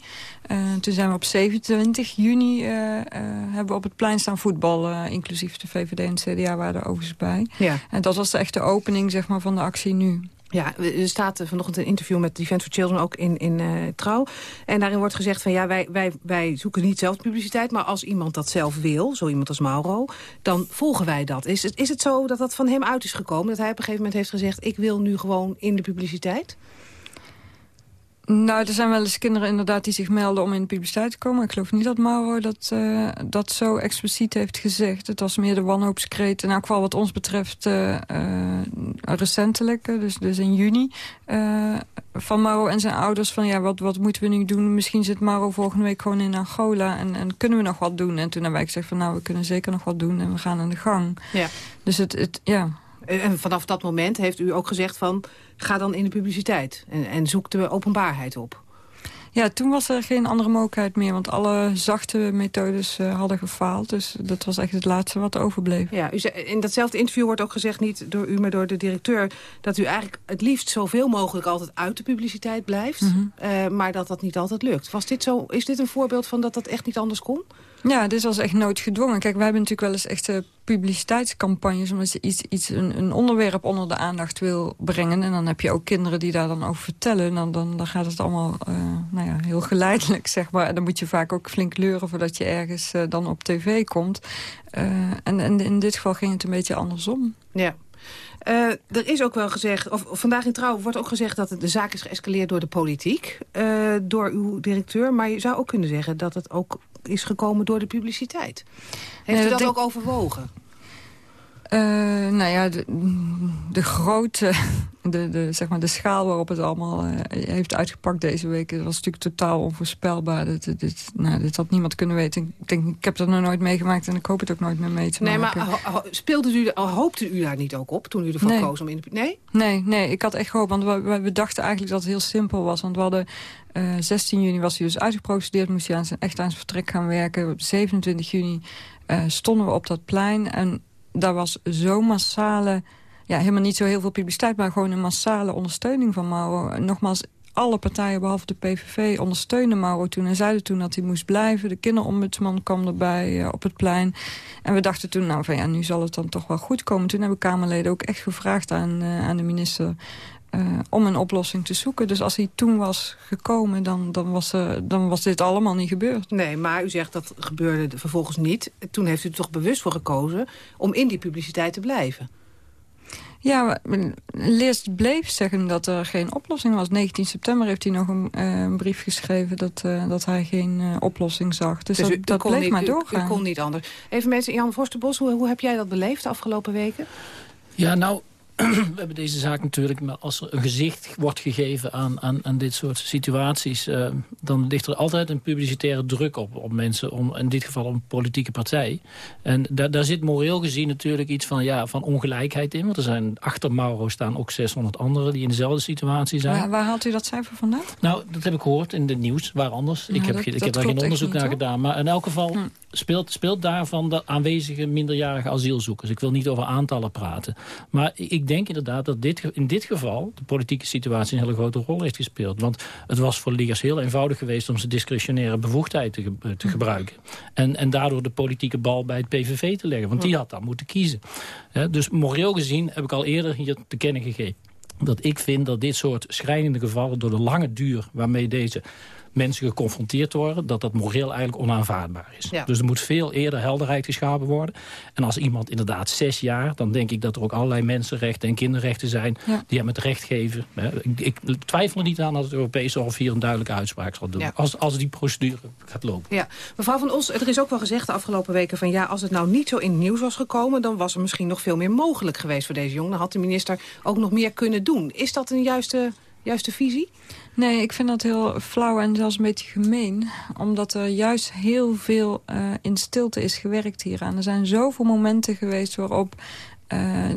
Uh, toen zijn we op 27 juni uh, uh, hebben we op het plein staan voetballen, inclusief de VVD en het CDA waren er overigens bij. Ja. En dat was de echte opening zeg maar, van de actie nu. Ja, er staat vanochtend een interview met Defence for Children ook in, in uh, Trouw. En daarin wordt gezegd van ja, wij, wij, wij zoeken niet zelf publiciteit... maar als iemand dat zelf wil, zo iemand als Mauro, dan volgen wij dat. Is is het zo dat dat van hem uit is gekomen? Dat hij op een gegeven moment heeft gezegd... ik wil nu gewoon in de publiciteit? Nou, er zijn wel eens kinderen inderdaad die zich melden om in de publiciteit te komen. Ik geloof niet dat Mauro dat, uh, dat zo expliciet heeft gezegd. Het was meer de wanhoopskreet, in elk geval wat ons betreft uh, uh, recentelijk, dus, dus in juni. van Mauro en zijn ouders van ja, wat, wat moeten we nu doen? Misschien zit Mauro volgende week gewoon in Angola en, en kunnen we nog wat doen? En toen hebben wij gezegd van nou, we kunnen zeker nog wat doen en we gaan aan de gang. Ja. Dus het, het ja... En vanaf dat moment heeft u ook gezegd van... ga dan in de publiciteit en, en zoek de openbaarheid op. Ja, toen was er geen andere mogelijkheid meer. Want alle zachte methodes uh, hadden gefaald. Dus dat was echt het laatste wat overbleef. Ja, u zei, in datzelfde interview wordt ook gezegd, niet door u, maar door de directeur... dat u eigenlijk het liefst zoveel mogelijk altijd uit de publiciteit blijft. Mm -hmm. uh, maar dat dat niet altijd lukt. Was dit zo, is dit een voorbeeld van dat dat echt niet anders kon? Ja, dit was echt noodgedwongen. Kijk, wij hebben natuurlijk wel eens echte publiciteitscampagnes... omdat je iets, iets, een, een onderwerp onder de aandacht wil brengen. En dan heb je ook kinderen die daar dan over vertellen. En dan, dan, dan gaat het allemaal uh, nou ja, heel geleidelijk, zeg maar. En dan moet je vaak ook flink leuren voordat je ergens uh, dan op tv komt. Uh, en, en in dit geval ging het een beetje andersom. Ja. Uh, er is ook wel gezegd, of, vandaag in Trouw wordt ook gezegd... dat de zaak is geëscaleerd door de politiek, uh, door uw directeur. Maar je zou ook kunnen zeggen dat het ook is gekomen door de publiciteit. Heeft nee, u dat denk... ook overwogen? Uh, nou ja, de, de grote, <laughs> de, de, zeg maar de schaal waarop het allemaal uh, heeft uitgepakt deze week... was natuurlijk totaal onvoorspelbaar. Dit, dit, nou, dit had niemand kunnen weten. Ik, denk, ik heb dat nog nooit meegemaakt en ik hoop het ook nooit meer mee te maken. Nee, maar speelde u, hoopte u daar niet ook op toen u ervoor nee. koos? Om in de, nee? nee? Nee, ik had echt gehoopt. Want we, we dachten eigenlijk dat het heel simpel was. Want we hadden... Uh, 16 juni was hij dus uitgeprocedeerd, moest hij aan zijn, echt aan zijn vertrek gaan werken. Op 27 juni stonden we op dat plein en daar was zo'n massale... Ja, helemaal niet zo heel veel publiciteit, maar gewoon een massale ondersteuning van Mauro. Nogmaals, alle partijen behalve de PVV ondersteunden Mauro toen... en zeiden toen dat hij moest blijven. De kinderombudsman kwam erbij uh, op het plein. En we dachten toen, nou van ja, nu zal het dan toch wel goed komen. Toen hebben Kamerleden ook echt gevraagd aan, uh, aan de minister... Uh, om een oplossing te zoeken. Dus als hij toen was gekomen, dan, dan, was, uh, dan was dit allemaal niet gebeurd. Nee, maar u zegt dat gebeurde vervolgens niet. Toen heeft u er toch bewust voor gekozen om in die publiciteit te blijven. Ja, Leers bleef zeggen dat er geen oplossing was. 19 september heeft hij nog een, uh, een brief geschreven dat, uh, dat hij geen uh, oplossing zag. Dus, dus dat, u, dat bleef niet, maar doorgaan. U kon niet anders. Even met Jan Vorsterbos, hoe, hoe heb jij dat beleefd de afgelopen weken? Ja, nou, we hebben deze zaak natuurlijk, maar als er een gezicht wordt gegeven aan, aan, aan dit soort situaties, uh, dan ligt er altijd een publicitaire druk op, op mensen, om, in dit geval een politieke partij. En da, daar zit moreel gezien natuurlijk iets van, ja, van ongelijkheid in, want er zijn achter Mauro staan ook 600 anderen die in dezelfde situatie zijn. Waar, waar haalt u dat cijfer vandaan? Nou, dat heb ik gehoord in de nieuws, waar anders. Nou, ik heb, dat, ik dat heb daar geen onderzoek niet, naar hoor. gedaan, maar in elk geval Hm. speelt, speelt daarvan de aanwezige minderjarige asielzoekers. Ik wil niet over aantallen praten, maar ik denk inderdaad dat dit, in dit geval de politieke situatie een hele grote rol heeft gespeeld. Want het was voor Liggers heel eenvoudig geweest om zijn discretionaire bevoegdheid te, ge te gebruiken. En, en daardoor de politieke bal bij het PVV te leggen. Want die had dan moeten kiezen. He, dus moreel gezien heb ik al eerder hier te kennen gegeven dat ik vind dat dit soort schrijnende gevallen door de lange duur waarmee deze mensen geconfronteerd worden... dat dat moreel eigenlijk onaanvaardbaar is. Ja. Dus er moet veel eerder helderheid geschapen worden. En als iemand inderdaad zes jaar... dan denk ik dat er ook allerlei mensenrechten en kinderrechten zijn... Ja. die hem het recht geven. Ik, ik twijfel er niet aan dat het Europese Hof hier een duidelijke uitspraak zal doen. Ja. Als, als die procedure gaat lopen. Ja, mevrouw Van Os, er is ook wel gezegd de afgelopen weken van ja, als het nou niet zo in het nieuws was gekomen, dan was er misschien nog veel meer mogelijk geweest voor deze jongen. Dan had de minister ook nog meer kunnen doen. Is dat een juiste, juiste visie? Nee, ik vind dat heel flauw en zelfs een beetje gemeen. Omdat er juist heel veel uh, in stilte is gewerkt hieraan. Er zijn zoveel momenten geweest waarop uh, uh,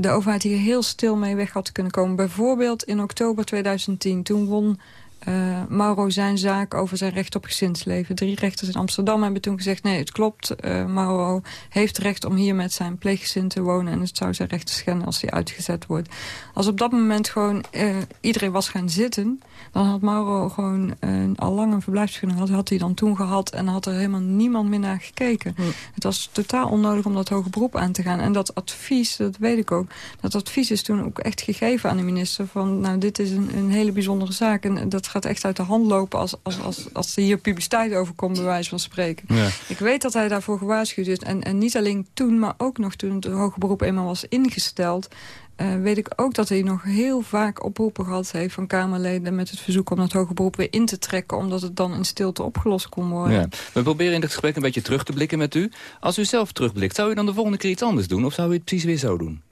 de overheid hier heel stil mee weg had kunnen komen. Bijvoorbeeld in oktober 2010, toen won... Uh, Mauro zijn zaak over zijn recht op gezinsleven. Drie rechters in Amsterdam hebben toen gezegd... nee, het klopt, uh, Mauro heeft recht om hier met zijn pleeggezin te wonen... en het zou zijn recht schenden als hij uitgezet wordt. Als op dat moment gewoon uh, iedereen was gaan zitten... dan had Mauro gewoon al lang een verblijfsvergunning gehad. Had hij dan toen gehad en had er helemaal niemand meer naar gekeken. Het was totaal onnodig om dat hoge beroep aan te gaan. En dat advies, dat weet ik ook... dat advies is toen ook echt gegeven aan de minister... van nou, dit is een, een hele bijzondere zaak... en dat gaat echt uit de hand lopen als, als, als, als er hier publiciteit over komt, bij wijze van spreken. Ja. Ik weet dat hij daarvoor gewaarschuwd is. En, en niet alleen toen, maar ook nog toen het hoge beroep eenmaal was ingesteld... Uh, weet ik ook dat hij nog heel vaak oproepen gehad heeft van Kamerleden... met het verzoek om dat hoge beroep weer in te trekken... omdat het dan in stilte opgelost kon worden. Ja. We proberen in dit gesprek een beetje terug te blikken met u. Als u zelf terugblikt, zou u dan de volgende keer iets anders doen? Of zou u het precies weer zo doen?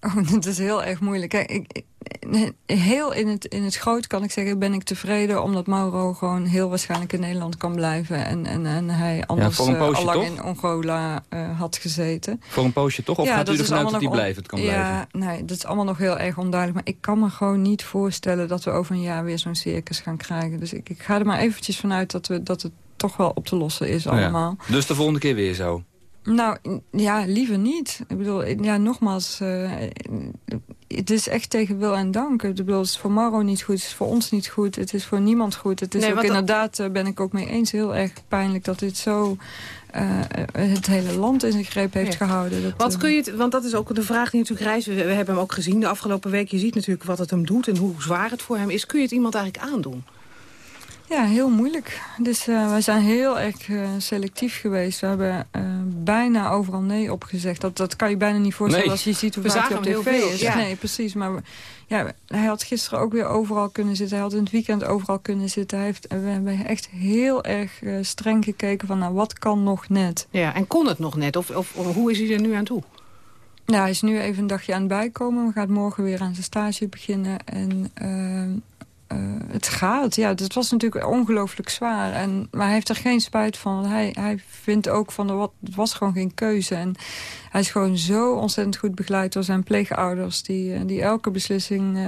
Oh, <laughs> dat is heel erg moeilijk. Kijk, ik, heel in het, in het groot kan ik zeggen, ben ik tevreden... omdat Mauro gewoon heel waarschijnlijk in Nederland kan blijven... en, en, en hij anders ja, uh, al lang toch? in Angola uh, had gezeten. Voor een poosje toch? Of ja, gaat u ervan uit dat hij blijvend kan ja, blijven? nee, dat is allemaal nog heel erg onduidelijk. Maar ik kan me gewoon niet voorstellen dat we over een jaar weer zo'n circus gaan krijgen. Dus ik, ik ga er maar eventjes vanuit dat, we, dat het toch wel op te lossen is allemaal. Ja. Dus de volgende keer weer zo? Nou, ja, liever niet. Ik bedoel, ja, nogmaals, uh, het is echt tegen wil en dank. Ik bedoel, het is voor Mauro niet goed, het is voor ons niet goed, het is voor niemand goed. Het is Nee, ook inderdaad, uh, ben ik ook mee eens, heel erg pijnlijk dat dit zo uh, het hele land in zijn greep heeft Ja. gehouden. Dat, Wat kun je het, want dat is ook de vraag die natuurlijk reist. We, we hebben hem ook gezien de afgelopen week. Je ziet natuurlijk wat het hem doet en hoe zwaar het voor hem is. Kun je het iemand eigenlijk aandoen? Ja, heel moeilijk. Dus uh, wij zijn heel erg uh, selectief geweest. We hebben uh, bijna overal nee opgezegd. Dat, dat kan je bijna niet voorstellen nee. als je ziet hoe we vaak hij op tv is. Ja. Nee, precies. Maar ja, hij had gisteren ook weer overal kunnen zitten. Hij had in het weekend overal kunnen zitten. Hij heeft, we hebben echt heel erg streng gekeken van nou, wat kan nog net. Ja, en kon het nog net? Of, of, of hoe is hij er nu aan toe? Ja, hij is nu even een dagje aan het bijkomen. We gaan morgen weer aan zijn stage beginnen. En uh, het gaat. Ja, het was natuurlijk ongelooflijk zwaar. En, maar hij heeft er geen spijt van. Hij, hij vindt ook van, wat, het was gewoon geen keuze. En hij is gewoon zo ontzettend goed begeleid door zijn pleegouders... die, die elke beslissing uh,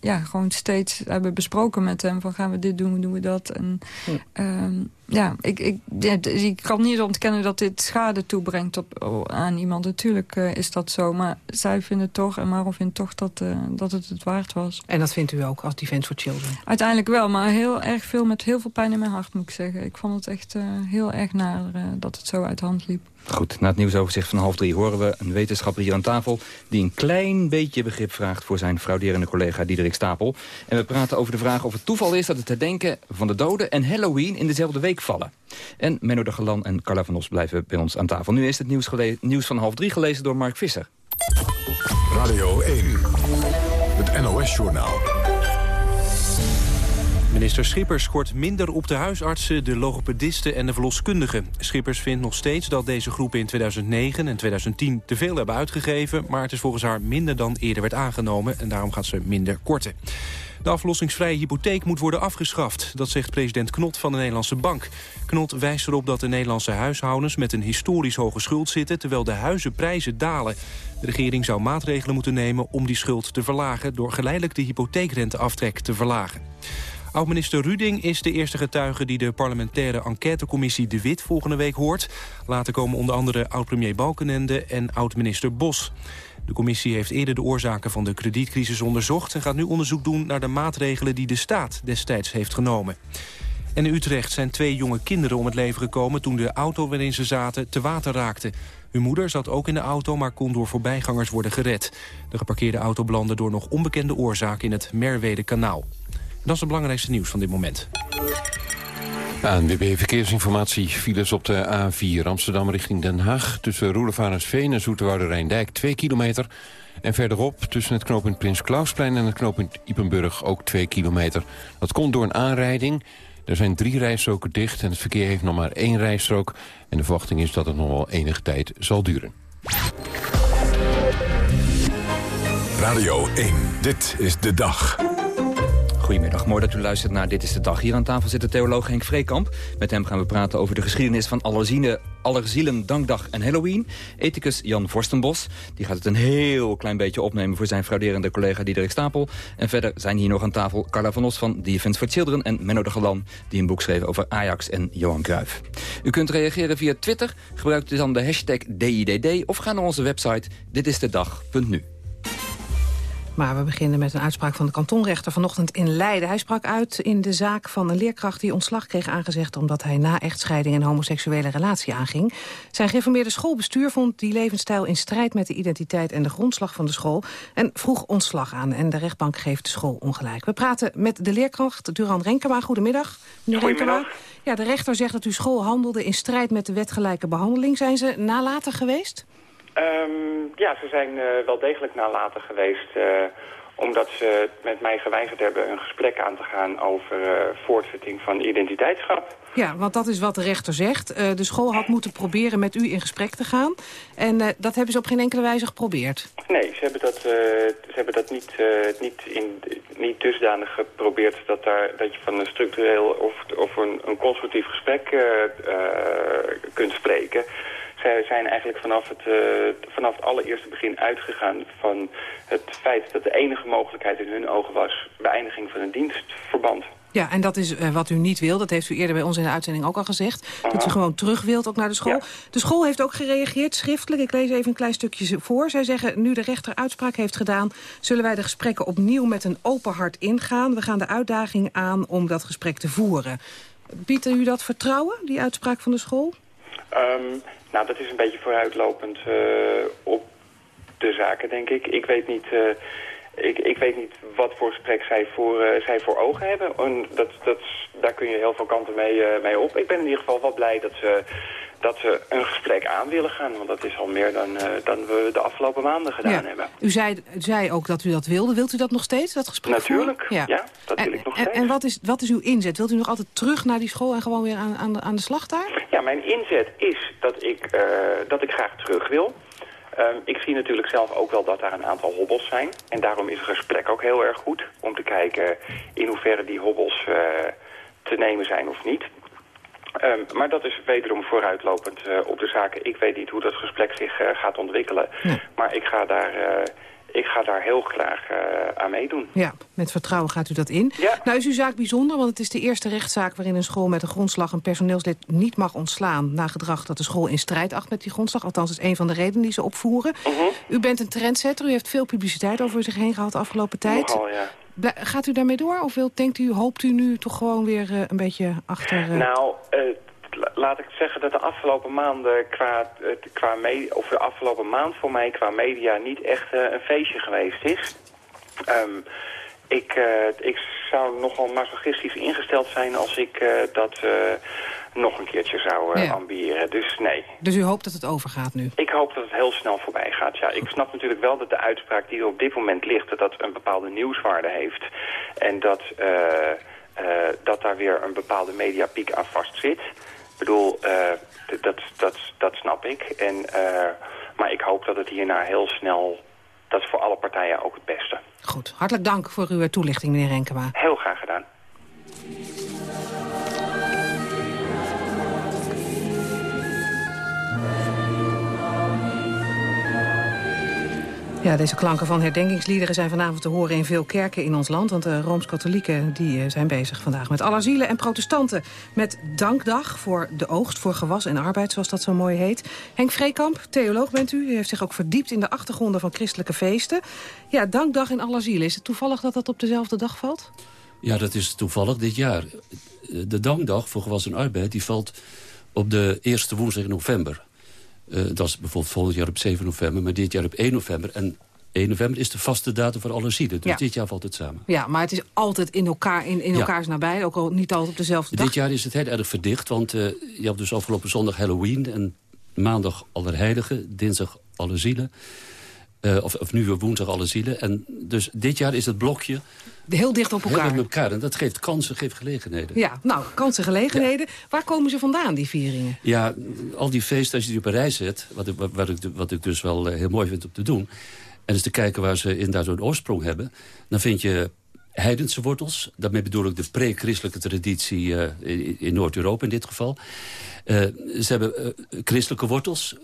ja, gewoon steeds hebben besproken met hem. Van gaan we dit doen, doen we dat. En, ja. ja, ik, ik, ik kan niet ontkennen dat dit schade toebrengt op, aan iemand. Natuurlijk uh, is dat zo, maar zij vinden toch... en Maro vindt toch dat, uh, dat het het waard was. En dat vindt u ook als Defense for Children? Uiteindelijk wel, maar heel erg veel met heel veel pijn in mijn hart, moet ik zeggen. Ik vond het echt uh, heel erg naar dat het zo uit de hand liep. Goed, na het nieuwsoverzicht van half drie horen we een wetenschapper hier aan tafel... die een klein beetje begrip vraagt voor zijn frauderende collega Diederik Stapel. En we praten over de vraag of het toeval is dat het herdenken van de doden... en Halloween in dezelfde week vallen. En Menno de Galan en Carla van Os blijven bij ons aan tafel. Nu is het nieuws, nieuws van half drie gelezen door Mark Visser. Radio 1, het NOS-journaal. Minister Schippers schort minder op de huisartsen, de logopedisten en de verloskundigen. Schippers vindt nog steeds dat deze groepen in 2009 en 2010 te veel hebben uitgegeven... maar het is volgens haar minder dan eerder werd aangenomen... en daarom gaat ze minder korten. De aflossingsvrije hypotheek moet worden afgeschaft. Dat zegt president Knot van de Nederlandse Bank. Knot wijst erop dat de Nederlandse huishoudens met een historisch hoge schuld zitten... terwijl de huizenprijzen dalen. De regering zou maatregelen moeten nemen om die schuld te verlagen... door geleidelijk de hypotheekrenteaftrek te verlagen. Oud-minister Ruding is de eerste getuige die de parlementaire enquêtecommissie De Wit volgende week hoort. Later komen onder andere oud-premier Balkenende en oud-minister Bos. De commissie heeft eerder de oorzaken van de kredietcrisis onderzocht... en gaat nu onderzoek doen naar de maatregelen die de staat destijds heeft genomen. En in Utrecht zijn twee jonge kinderen om het leven gekomen... toen de auto waarin ze zaten te water raakte. Hun moeder zat ook in de auto, maar kon door voorbijgangers worden gered. De geparkeerde auto belandde door nog onbekende oorzaak in het Merwede-kanaal. Dat is het belangrijkste nieuws van dit moment. ANWB Verkeersinformatie. Files op de A4 Amsterdam richting Den Haag. Tussen Roelevarensveen en Zoeterwoude Rijndijk 2 kilometer. En verderop tussen het knooppunt Prins Klausplein en het knooppunt Ipenburg ook 2 kilometer. Dat komt door een aanrijding. Er zijn drie rijstroken dicht en het verkeer heeft nog maar één rijstrook. En de verwachting is dat het nog wel enige tijd zal duren. Radio 1, dit is de dag. Goedemiddag, mooi dat u luistert naar Dit is de Dag. Hier aan tafel zit de theoloog Henk Vreekamp. Met hem gaan we praten over de geschiedenis van Allerzielen, Dankdag en Halloween. Ethicus Jan Vorstenbos, die gaat het een heel klein beetje opnemen... voor zijn frauderende collega Diederik Stapel. En verder zijn hier nog aan tafel Carla van Os van Defense for Children... en Menno de Galan, die een boek schreef over Ajax en Johan Cruijff. U kunt reageren via Twitter, gebruik dan de hashtag DIDD... of ga naar onze website ditistedag.nu. Maar we beginnen met een uitspraak van de kantonrechter vanochtend in Leiden. Hij sprak uit in de zaak van een leerkracht die ontslag kreeg aangezegd... omdat hij na echtscheiding een homoseksuele relatie aanging. Zijn geïnformeerde schoolbestuur vond die levensstijl in strijd met de identiteit en de grondslag van de school... en vroeg ontslag aan en de rechtbank geeft de school ongelijk. We praten met de leerkracht Duran Renkema. Goedemiddag, meneer Renkema. Ja, de rechter zegt dat uw school handelde in strijd met de wetgelijke behandeling. Zijn ze nalatig geweest? Um, ja, ze zijn uh, wel degelijk nalatig geweest. Uh, omdat ze met mij geweigerd hebben een gesprek aan te gaan over uh, voortzetting van identiteitschap. Ja, want dat is wat de rechter zegt. de school had moeten proberen met u in gesprek te gaan. En dat hebben ze op geen enkele wijze geprobeerd. Nee, ze hebben dat, ze hebben dat niet, niet, in, niet dusdanig geprobeerd dat, daar, dat je van een structureel of, of een, een constructief gesprek kunt spreken. Zij zijn eigenlijk vanaf het, uh, vanaf het allereerste begin uitgegaan van het feit dat de enige mogelijkheid in hun ogen was beëindiging van een dienstverband. Ja, en dat is uh, wat u niet wil. Dat heeft u eerder bij ons in de uitzending ook al gezegd. Dat u gewoon terug wilt ook naar de school. Ja. De school heeft ook gereageerd schriftelijk. Ik lees even een klein stukje voor. Zij zeggen, nu de rechter uitspraak heeft gedaan... zullen wij de gesprekken opnieuw met een open hart ingaan. We gaan de uitdaging aan om dat gesprek te voeren. Biedt u dat vertrouwen, die uitspraak van de school? Um, nou, dat is een beetje vooruitlopend uh, op de zaken, denk ik. Ik weet niet... Uh, ik, ik weet niet wat voor gesprek zij voor, uh, zij voor ogen hebben. En dat, dat, daar kun je heel veel kanten mee, uh, mee op. Ik ben in ieder geval wel blij dat ze, dat ze een gesprek aan willen gaan. Want dat is al meer dan, uh, dan we de afgelopen maanden gedaan ja. hebben. U zei, u zei ook dat u dat wilde. Wilt u dat nog steeds, dat gesprek Natuurlijk, ja. ja. dat wil ik nog en, steeds. En wat is, wat is uw inzet? Wilt u nog altijd terug naar die school en gewoon weer aan, aan, de, aan de slag daar? Mijn inzet is dat ik, dat ik graag terug wil. Um, ik zie natuurlijk zelf ook wel dat daar een aantal hobbels zijn. En daarom is een gesprek ook heel erg goed. Om te kijken in hoeverre die hobbels uh, te nemen zijn of niet. Um, maar dat is wederom vooruitlopend uh, op de zaken. Ik weet niet hoe dat gesprek zich gaat ontwikkelen. Maar ik ga daar... ik ga daar heel graag uh, aan meedoen. Ja, met vertrouwen gaat u dat in. Ja. Nou is uw zaak bijzonder, want het is de eerste rechtszaak... waarin een school met een grondslag een personeelslid niet mag ontslaan... na gedrag dat de school in strijd acht met die grondslag. Althans, is een van de redenen die ze opvoeren. Uh -huh. U bent een trendsetter, u heeft veel publiciteit over zich heen gehad de afgelopen tijd. Nogal, ja. Gaat u daarmee door of wilt, denkt u, hoopt u nu toch gewoon weer uh, een beetje achter... Uh... Nou, laat ik zeggen dat de afgelopen maanden qua, qua media, of de afgelopen maand voor mij qua media niet echt uh, een feestje geweest is. Um, ik, uh, ik zou nogal masochistisch ingesteld zijn als ik uh, dat nog een keertje zou ja. ambiëren. Dus nee. Dus u hoopt dat het overgaat nu? Ik hoop dat het heel snel voorbij gaat. Ja, ik snap natuurlijk wel dat de uitspraak die er op dit moment ligt... dat dat een bepaalde nieuwswaarde heeft. En dat, dat daar weer een bepaalde mediapiek aan vast zit. Ik bedoel, uh, dat, dat, dat snap ik. En, uh, maar ik hoop dat het hierna heel snel... Dat is voor alle partijen ook het beste. Goed. Hartelijk dank voor uw toelichting, meneer Renkema. Heel graag gedaan. Ja, deze klanken van herdenkingsliederen zijn vanavond te horen in veel kerken in ons land. Want de Rooms-Katholieken die zijn bezig vandaag met allerzielen en protestanten. Met dankdag voor de oogst, voor gewas en arbeid, zoals dat zo mooi heet. Henk Vreekamp, theoloog bent u. U heeft zich ook verdiept in de achtergronden van christelijke feesten. Ja, dankdag en allerzielen. Is het toevallig dat dat op dezelfde dag valt? Ja, dat is toevallig dit jaar. De dankdag voor gewas en arbeid die valt op de eerste woensdag in november. Uh, dat is bijvoorbeeld volgend jaar op 7 november, maar dit jaar op 1 november. En 1 november is de vaste datum voor alle zielen. Dus ja. dit jaar valt het samen. Ja, maar het is altijd in, elkaar, in, in Ja. elkaars nabij, ook al niet altijd op dezelfde dag. Dit jaar is het heel erg verdicht, want uh, je hebt dus afgelopen zondag Halloween... en maandag Allerheiligen, dinsdag Alle Zielen... Uh, of, of nu weer woensdag Alle Zielen. En dus dit jaar is het blokje... Heel dicht op elkaar. Heel met elkaar. En dat geeft kansen, geeft gelegenheden. Ja, nou, kansen, gelegenheden. Waar komen ze vandaan, die vieringen? Ja, al die feesten, als je die op een rij zet... wat ik, wat ik, wat ik dus wel heel mooi vind om te doen... en is te kijken waar ze inderdaad zo'n oorsprong hebben... dan vind je heidense wortels. Daarmee bedoel ik de pre-christelijke traditie uh, in, in Noord-Europa in dit geval. Uh, ze hebben uh, christelijke wortels,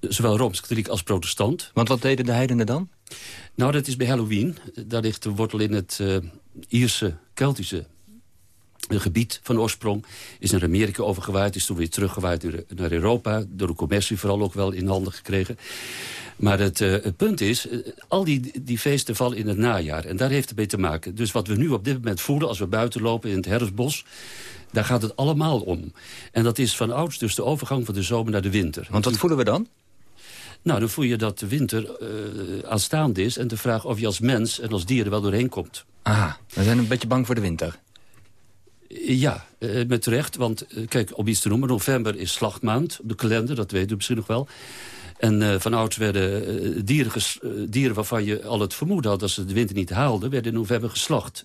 zowel Rooms-katholiek als protestant. Want wat deden de heidenen dan? Nou, dat is bij Halloween. Daar ligt de wortel in het Ierse, Keltische gebied van oorsprong. Is naar Amerika overgewaaid, is toen weer teruggewaaid naar Europa. Door de commercie vooral ook wel in handen gekregen. Maar het, uh, het punt is, uh, al die, die feesten vallen in het najaar. En daar heeft het mee te maken. Dus wat we nu op dit moment voelen als we buiten lopen in het herfstbos... daar gaat het allemaal om. En dat is van ouds dus de overgang van de zomer naar de winter. Want wat voelen we dan? Nou, dan voel je dat de winter uh, aanstaande is... en de vraag of je als mens en als dier er wel doorheen komt. Ah, we zijn een beetje bang voor de winter. Ja, uh, met terecht. Want uh, kijk, om iets te noemen, november is slachtmaand. De kalender, dat weet u misschien nog wel. En uh, van ouds werden dieren, dieren waarvan je al het vermoeden had... dat ze de winter niet haalden, werden in november geslacht.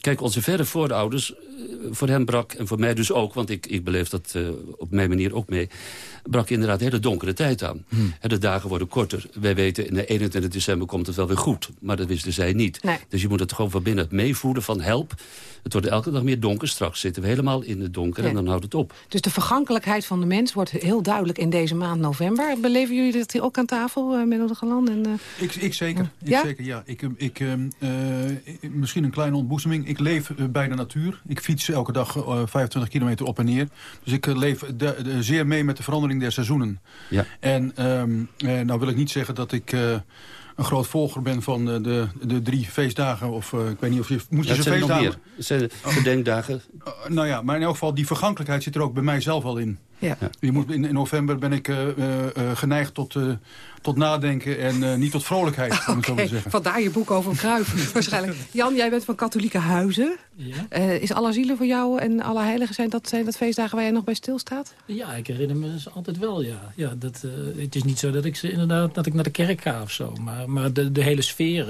kijk, onze verre voorouders, voor hen brak, en voor mij dus ook... want ik, ik beleef dat op mijn manier ook mee... brak inderdaad hele donkere tijd aan. Hmm. De dagen worden korter. Wij weten, in de 21 december komt het wel weer goed. Maar dat wisten zij niet. Nee. Dus je moet het gewoon van binnen meevoelen van help... Het wordt elke dag meer donker. Straks zitten we helemaal in het donker ja. en dan houdt het op. Dus de vergankelijkheid van de mens wordt heel duidelijk in deze maand november. Beleven jullie dat hier ook aan tafel, uh, Menno de Galan? En, uh... ik, ik zeker. Ik ja? zeker ja. Ik, ik, uh, misschien een kleine ontboezeming. Ik leef bij de natuur. Ik fiets elke dag 25 kilometer op en neer. Dus ik leef de, de, zeer mee met de verandering der seizoenen. Ja. En um, nou wil ik niet zeggen dat ik een groot volger ben van de, de, de drie feestdagen. Of uh, ik weet niet of je... Moet je ja, ze feestdagen... Het zijn gedenkdagen. Uh, nou ja, maar in elk geval, die vergankelijkheid zit er ook bij mij zelf al in. Ja. Je moet, in, in november ben ik uh, uh, geneigd tot, uh, tot nadenken en niet tot vrolijkheid, zeggen. Vandaar je boek over Kruif <laughs> waarschijnlijk. Jan, jij bent van katholieke huizen. Ja? is Allerzielen voor jou en Alle Heiligen, zijn dat, zijn dat feestdagen waar jij nog bij stilstaat? Ja, ik herinner me ze altijd wel, ja. ja dat, het is niet zo dat ik, ze, inderdaad, dat ik naar de kerk ga of zo. Maar, maar de, de hele sfeer,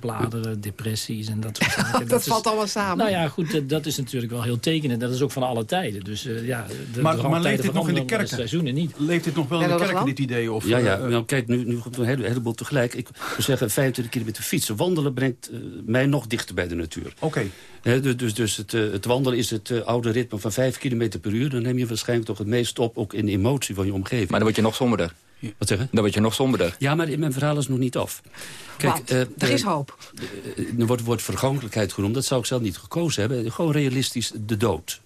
bladeren, <laughs> depressies en dat soort zaken. <laughs> dat, dat valt is, allemaal samen. Nou ja, goed, dat is natuurlijk wel heel tekenend. Dat is ook van alle tijden. Dus ja, de, maar, leeft dit nog in de kerken? Seizoenen niet. Leeft dit nog wel in de kerken, dit idee? Of, ja, ja. nou, kijk, nu, nu komt een hele, heleboel tegelijk. Ik wil zeggen, 25 kilometer fietsen. Wandelen brengt uh, mij nog dichter bij de natuur. Oké. Okay. dus dus, dus het, uh, het, wandelen is het uh, oude ritme van 5 kilometer per uur. Dan neem je waarschijnlijk toch het meest op, ook in de emotie van je omgeving. Maar dan word je nog somberder. Wat zeggen? Dan word je nog somberder. Ja, maar mijn verhaal is nog niet af. Kijk, uh, er is hoop. Er wordt, wordt vergankelijkheid genoemd. Dat zou ik zelf niet gekozen hebben. Gewoon realistisch de dood.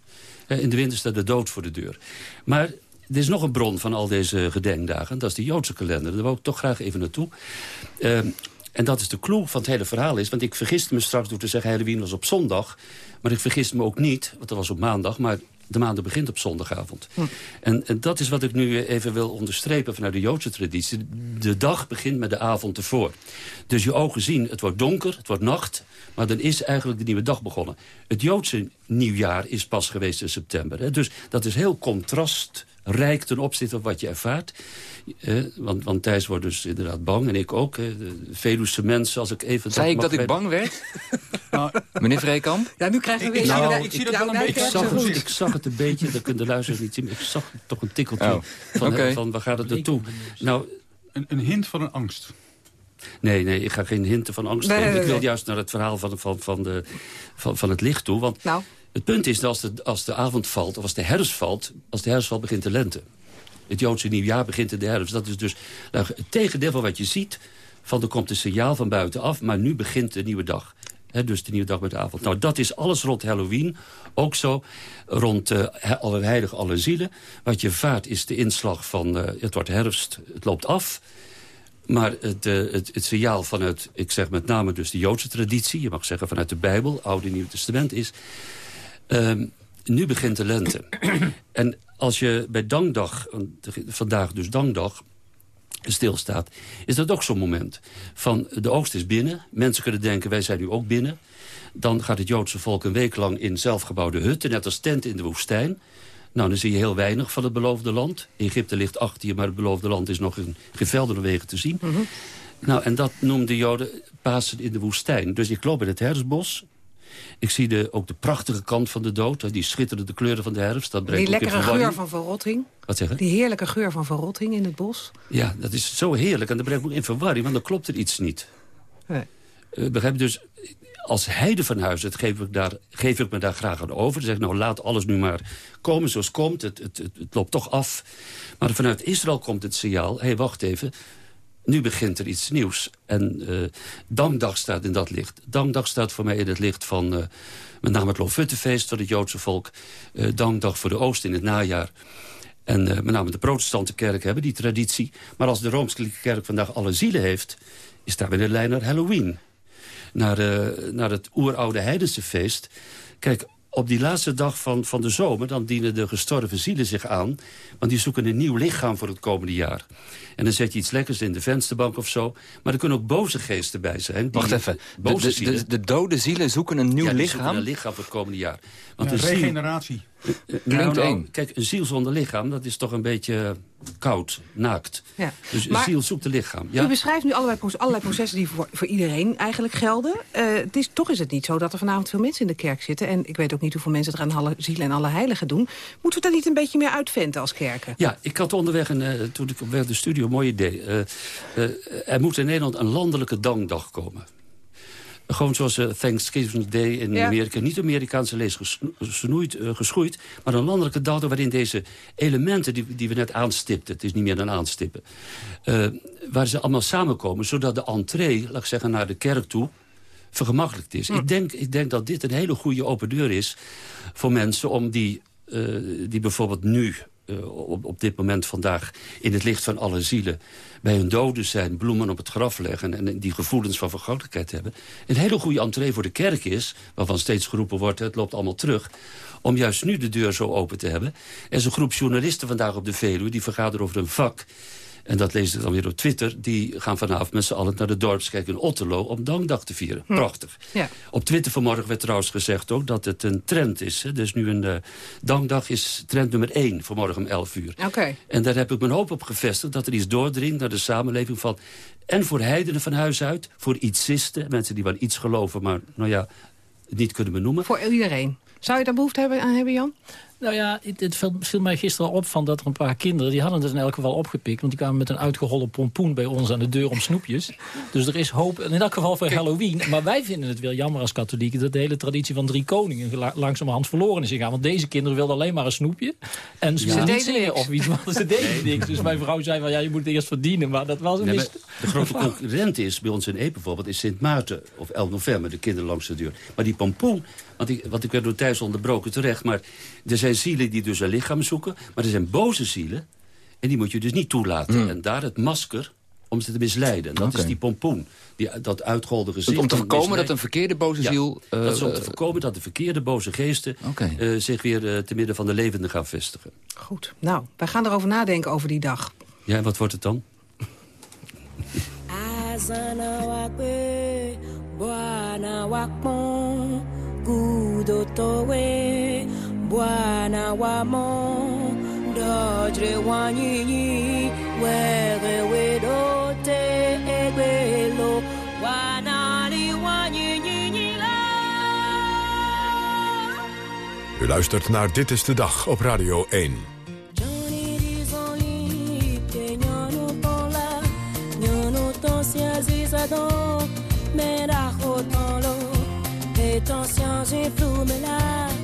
In de winter staat de dood voor de deur. Maar er is nog een bron van al deze gedenkdagen. Dat is de Joodse kalender. Daar wil ik toch graag even naartoe. Uh, en dat is de clue van het hele verhaal is. Want ik vergiste me straks door te zeggen... Halloween was op zondag. Maar ik vergiste me ook niet, want dat was op maandag... maar de maandag begint op zondagavond. Hm. En, en, dat is wat ik nu even wil onderstrepen vanuit de Joodse traditie. De dag begint met de avond ervoor. Dus je ogen zien, het wordt donker, het wordt nacht... maar dan is eigenlijk de nieuwe dag begonnen. Het Joodse nieuwjaar is pas geweest in september. Hè? Dus dat is heel contrastrijk ten opzichte van wat je ervaart. Eh, want, want Thijs wordt dus inderdaad bang, en ik ook. Eh, de Veluwse mensen, als ik even... Zei ik dat ik bang werd? <laughs> Meneer Vreekamp? Ja, nu krijgen we weer... Nou, ik, zie dat wel een beetje ik zag, het, ik zag het een beetje, dat kunnen de luisteraars niet zien. Ik zag toch een tikkeltje Oh. van, van waar gaat het naartoe? Nou, Een, een hint van een angst. Nee, nee, ik ga geen hinten van angst Nee, geven. nee, Ik wil juist naar het verhaal van, van, van, de, van, van het licht toe. Want Nou, het punt is dat als de, als de avond valt, of als de herfst valt... als de herfst valt, begint de lente. Het Joodse nieuwjaar begint in de herfst. Dat is dus nou, het tegendeel van wat je ziet... van er komt een signaal van buitenaf, maar nu begint de nieuwe dag. Dus de nieuwe dag met de avond. Nou, dat is alles rond Halloween. Ook zo rond uh, Allerheilige Alle Zielen. Wat je vaart is de inslag van... eh, het wordt herfst, het loopt af... Maar het, eh, het, het signaal vanuit, ik zeg met name dus de Joodse traditie... je mag zeggen vanuit de Bijbel, Oude en Nieuw Testament is... ehm, nu begint de lente. <clears throat> en als je bij Dankdag, vandaag dus Dankdag stilstaat... is dat ook zo'n moment van de oogst is binnen. Mensen kunnen denken, wij zijn nu ook binnen. Dan gaat het Joodse volk een week lang in zelfgebouwde hutten... net als tenten in de woestijn. Nou, dan zie je heel weinig van het beloofde land. Egypte ligt achter je, maar het beloofde land is nog in gevelderde wegen te zien. Nou, en dat noemden de Joden Pasen in de woestijn. Dus ik loop in het herfstbos. Ik zie de, ook de prachtige kant van de dood. Die schitterende kleuren van de herfst. Dat brengt die lekkere geur van verrotting. Wat zeggen? Die heerlijke geur van verrotting in het bos. Ja, dat is zo heerlijk. En dat brengt me ook in verwarring, want dan klopt er iets niet. Nee. Eh, begrijp je? Dus als heide van huis, het geef ik, daar, geef ik me daar graag aan over. Dan zeg ik, nou laat alles nu maar komen zoals het komt. Het, het, het, het loopt toch af. Maar vanuit Israël komt het signaal, hé, hey, wacht even. Nu begint er iets nieuws. En eh Dankdag staat in dat licht. Dankdag staat voor mij in het licht van... eh, met name het Lofuttefeest van het Joodse volk. eh Dankdag voor de Oost in het najaar. En met name de protestante kerk hebben die traditie. Maar als de Rooms-Katholieke kerk vandaag alle zielen heeft... is daar weer de lijn naar Halloween. Naar, naar het oeroude heidense feest. Kijk, op die laatste dag van, van de zomer... dan dienen de gestorven zielen zich aan. Want die zoeken een nieuw lichaam voor het komende jaar. En dan zet je iets lekkers in de vensterbank of zo. Maar er kunnen ook boze geesten bij zijn. Wacht even. De, Boze de, zielen. de, de dode zielen zoeken een nieuw Ja, die zoeken lichaam. een lichaam voor het komende jaar. Want Ja, ziel, één. nou, Kijk, een ziel zonder lichaam, dat is toch een beetje koud, naakt. Ja. Dus een ziel zoekt een lichaam. U Ja? beschrijft nu allerlei, proces- allerlei processen die voor, voor iedereen eigenlijk gelden. Eh, het is, toch is het niet zo dat er vanavond veel mensen in de kerk zitten. En ik weet ook niet hoeveel mensen er aan alle zielen en alle heiligen doen. Moeten we dat niet een beetje meer uitventen als kerken? Ja, ik had onderweg, een, eh, toen ik op weg de studio, een mooi idee. Eh, eh, er moet in Nederland een landelijke dankdag komen. Gewoon zoals eh, Thanksgiving Day in Ja. Amerika. Niet Amerikaanse lees gesnoeid, eh, geschoeid, maar een landelijke dag waarin deze elementen die, die we net aanstipten... het is niet meer dan aanstippen... eh, waar ze allemaal samenkomen, zodat de entree, laat ik zeggen, naar de kerk toe vergemakkelijkt is. Ik, denk, ik denk dat dit een hele goede open deur is voor mensen... om die, die bijvoorbeeld nu eh, op, op dit moment vandaag... in het licht van alle zielen bij hun doden zijn... bloemen op het graf leggen en, die gevoelens van vergankelijkheid hebben... een hele goede entree voor de kerk is... waarvan steeds geroepen wordt, het loopt allemaal terug om juist nu de deur zo open te hebben. Er is een groep journalisten vandaag op de Veluwe... die vergaderen over een vak en dat lees ik dan weer op Twitter... die gaan vanavond met z'n allen naar de dorpskerk in Otterlo... om Dankdag te vieren. Hm. Prachtig. Ja. Op Twitter vanmorgen werd trouwens gezegd ook dat het een trend is. Hè. Dus nu een uh, Dankdag is trend nummer één vanmorgen om 11 uur. Oké. En daar heb ik mijn hoop op gevestigd... dat er iets doordringt naar de samenleving van... en voor heidenen van huis uit, voor ietsisten... mensen die wel iets geloven, maar nou ja, het niet kunnen benoemen. Voor iedereen. Zou je daar behoefte hebben, aan hebben, Jan? Nou ja, het, het viel mij gisteren op van dat er een paar kinderen... die hadden het in elk geval opgepikt. Want die kwamen met een uitgeholde pompoen bij ons aan de deur om snoepjes. Dus er is hoop, in elk geval voor Halloween. Maar wij vinden het wel jammer als katholieken... dat de hele traditie van drie koningen langzamerhand verloren is gegaan. Want deze kinderen wilden alleen maar een snoepje. En ze ja. deden niks. Of iets, want ze deden niks. Dus mijn vrouw zei van ja, je moet het eerst verdienen. Maar dat was een nee, De grote concurrent is bij ons in Epe bijvoorbeeld... is Sint Maarten of 11 november, de kinderen langs de deur. Maar die pompoen want ik, want ik werd door Thijs onderbroken terecht. Maar er zijn zielen die dus een lichaam zoeken. Maar er zijn boze zielen. En die moet je dus niet toelaten. Hmm. En daar het masker om ze te misleiden. En dat is die pompoen. Die, dat uitgolde gezicht. Om te voorkomen dat een verkeerde boze ziel... Ja, dat is om te eh, voorkomen dat de verkeerde boze geesten... Uh, zich weer uh, te midden van de levenden gaan vestigen. Goed. Nou, wij gaan erover nadenken over die dag. Ja, wat wordt het dan? Bwana wamo dojre wanyinyi were wedote egbelo wanali wanyinyi la U luistert naar Dit is de Dag op Radio 1. Mera Attention, j'ai flou, là. Et wa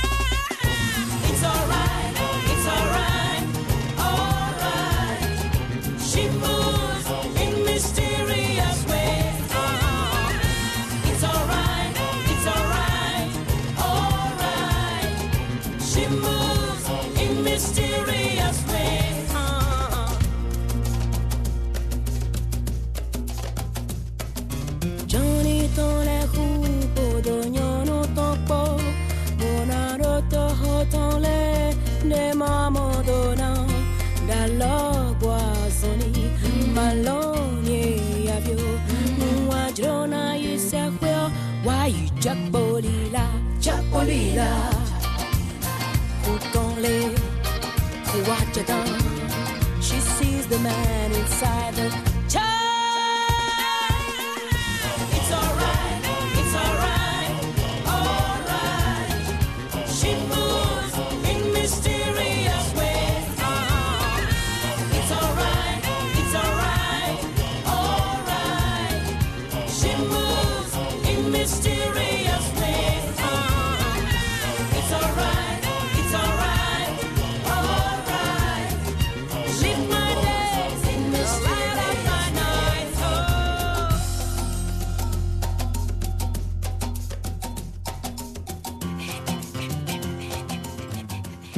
Japolila, Kutongle, Kuwachadan. She sees the man inside the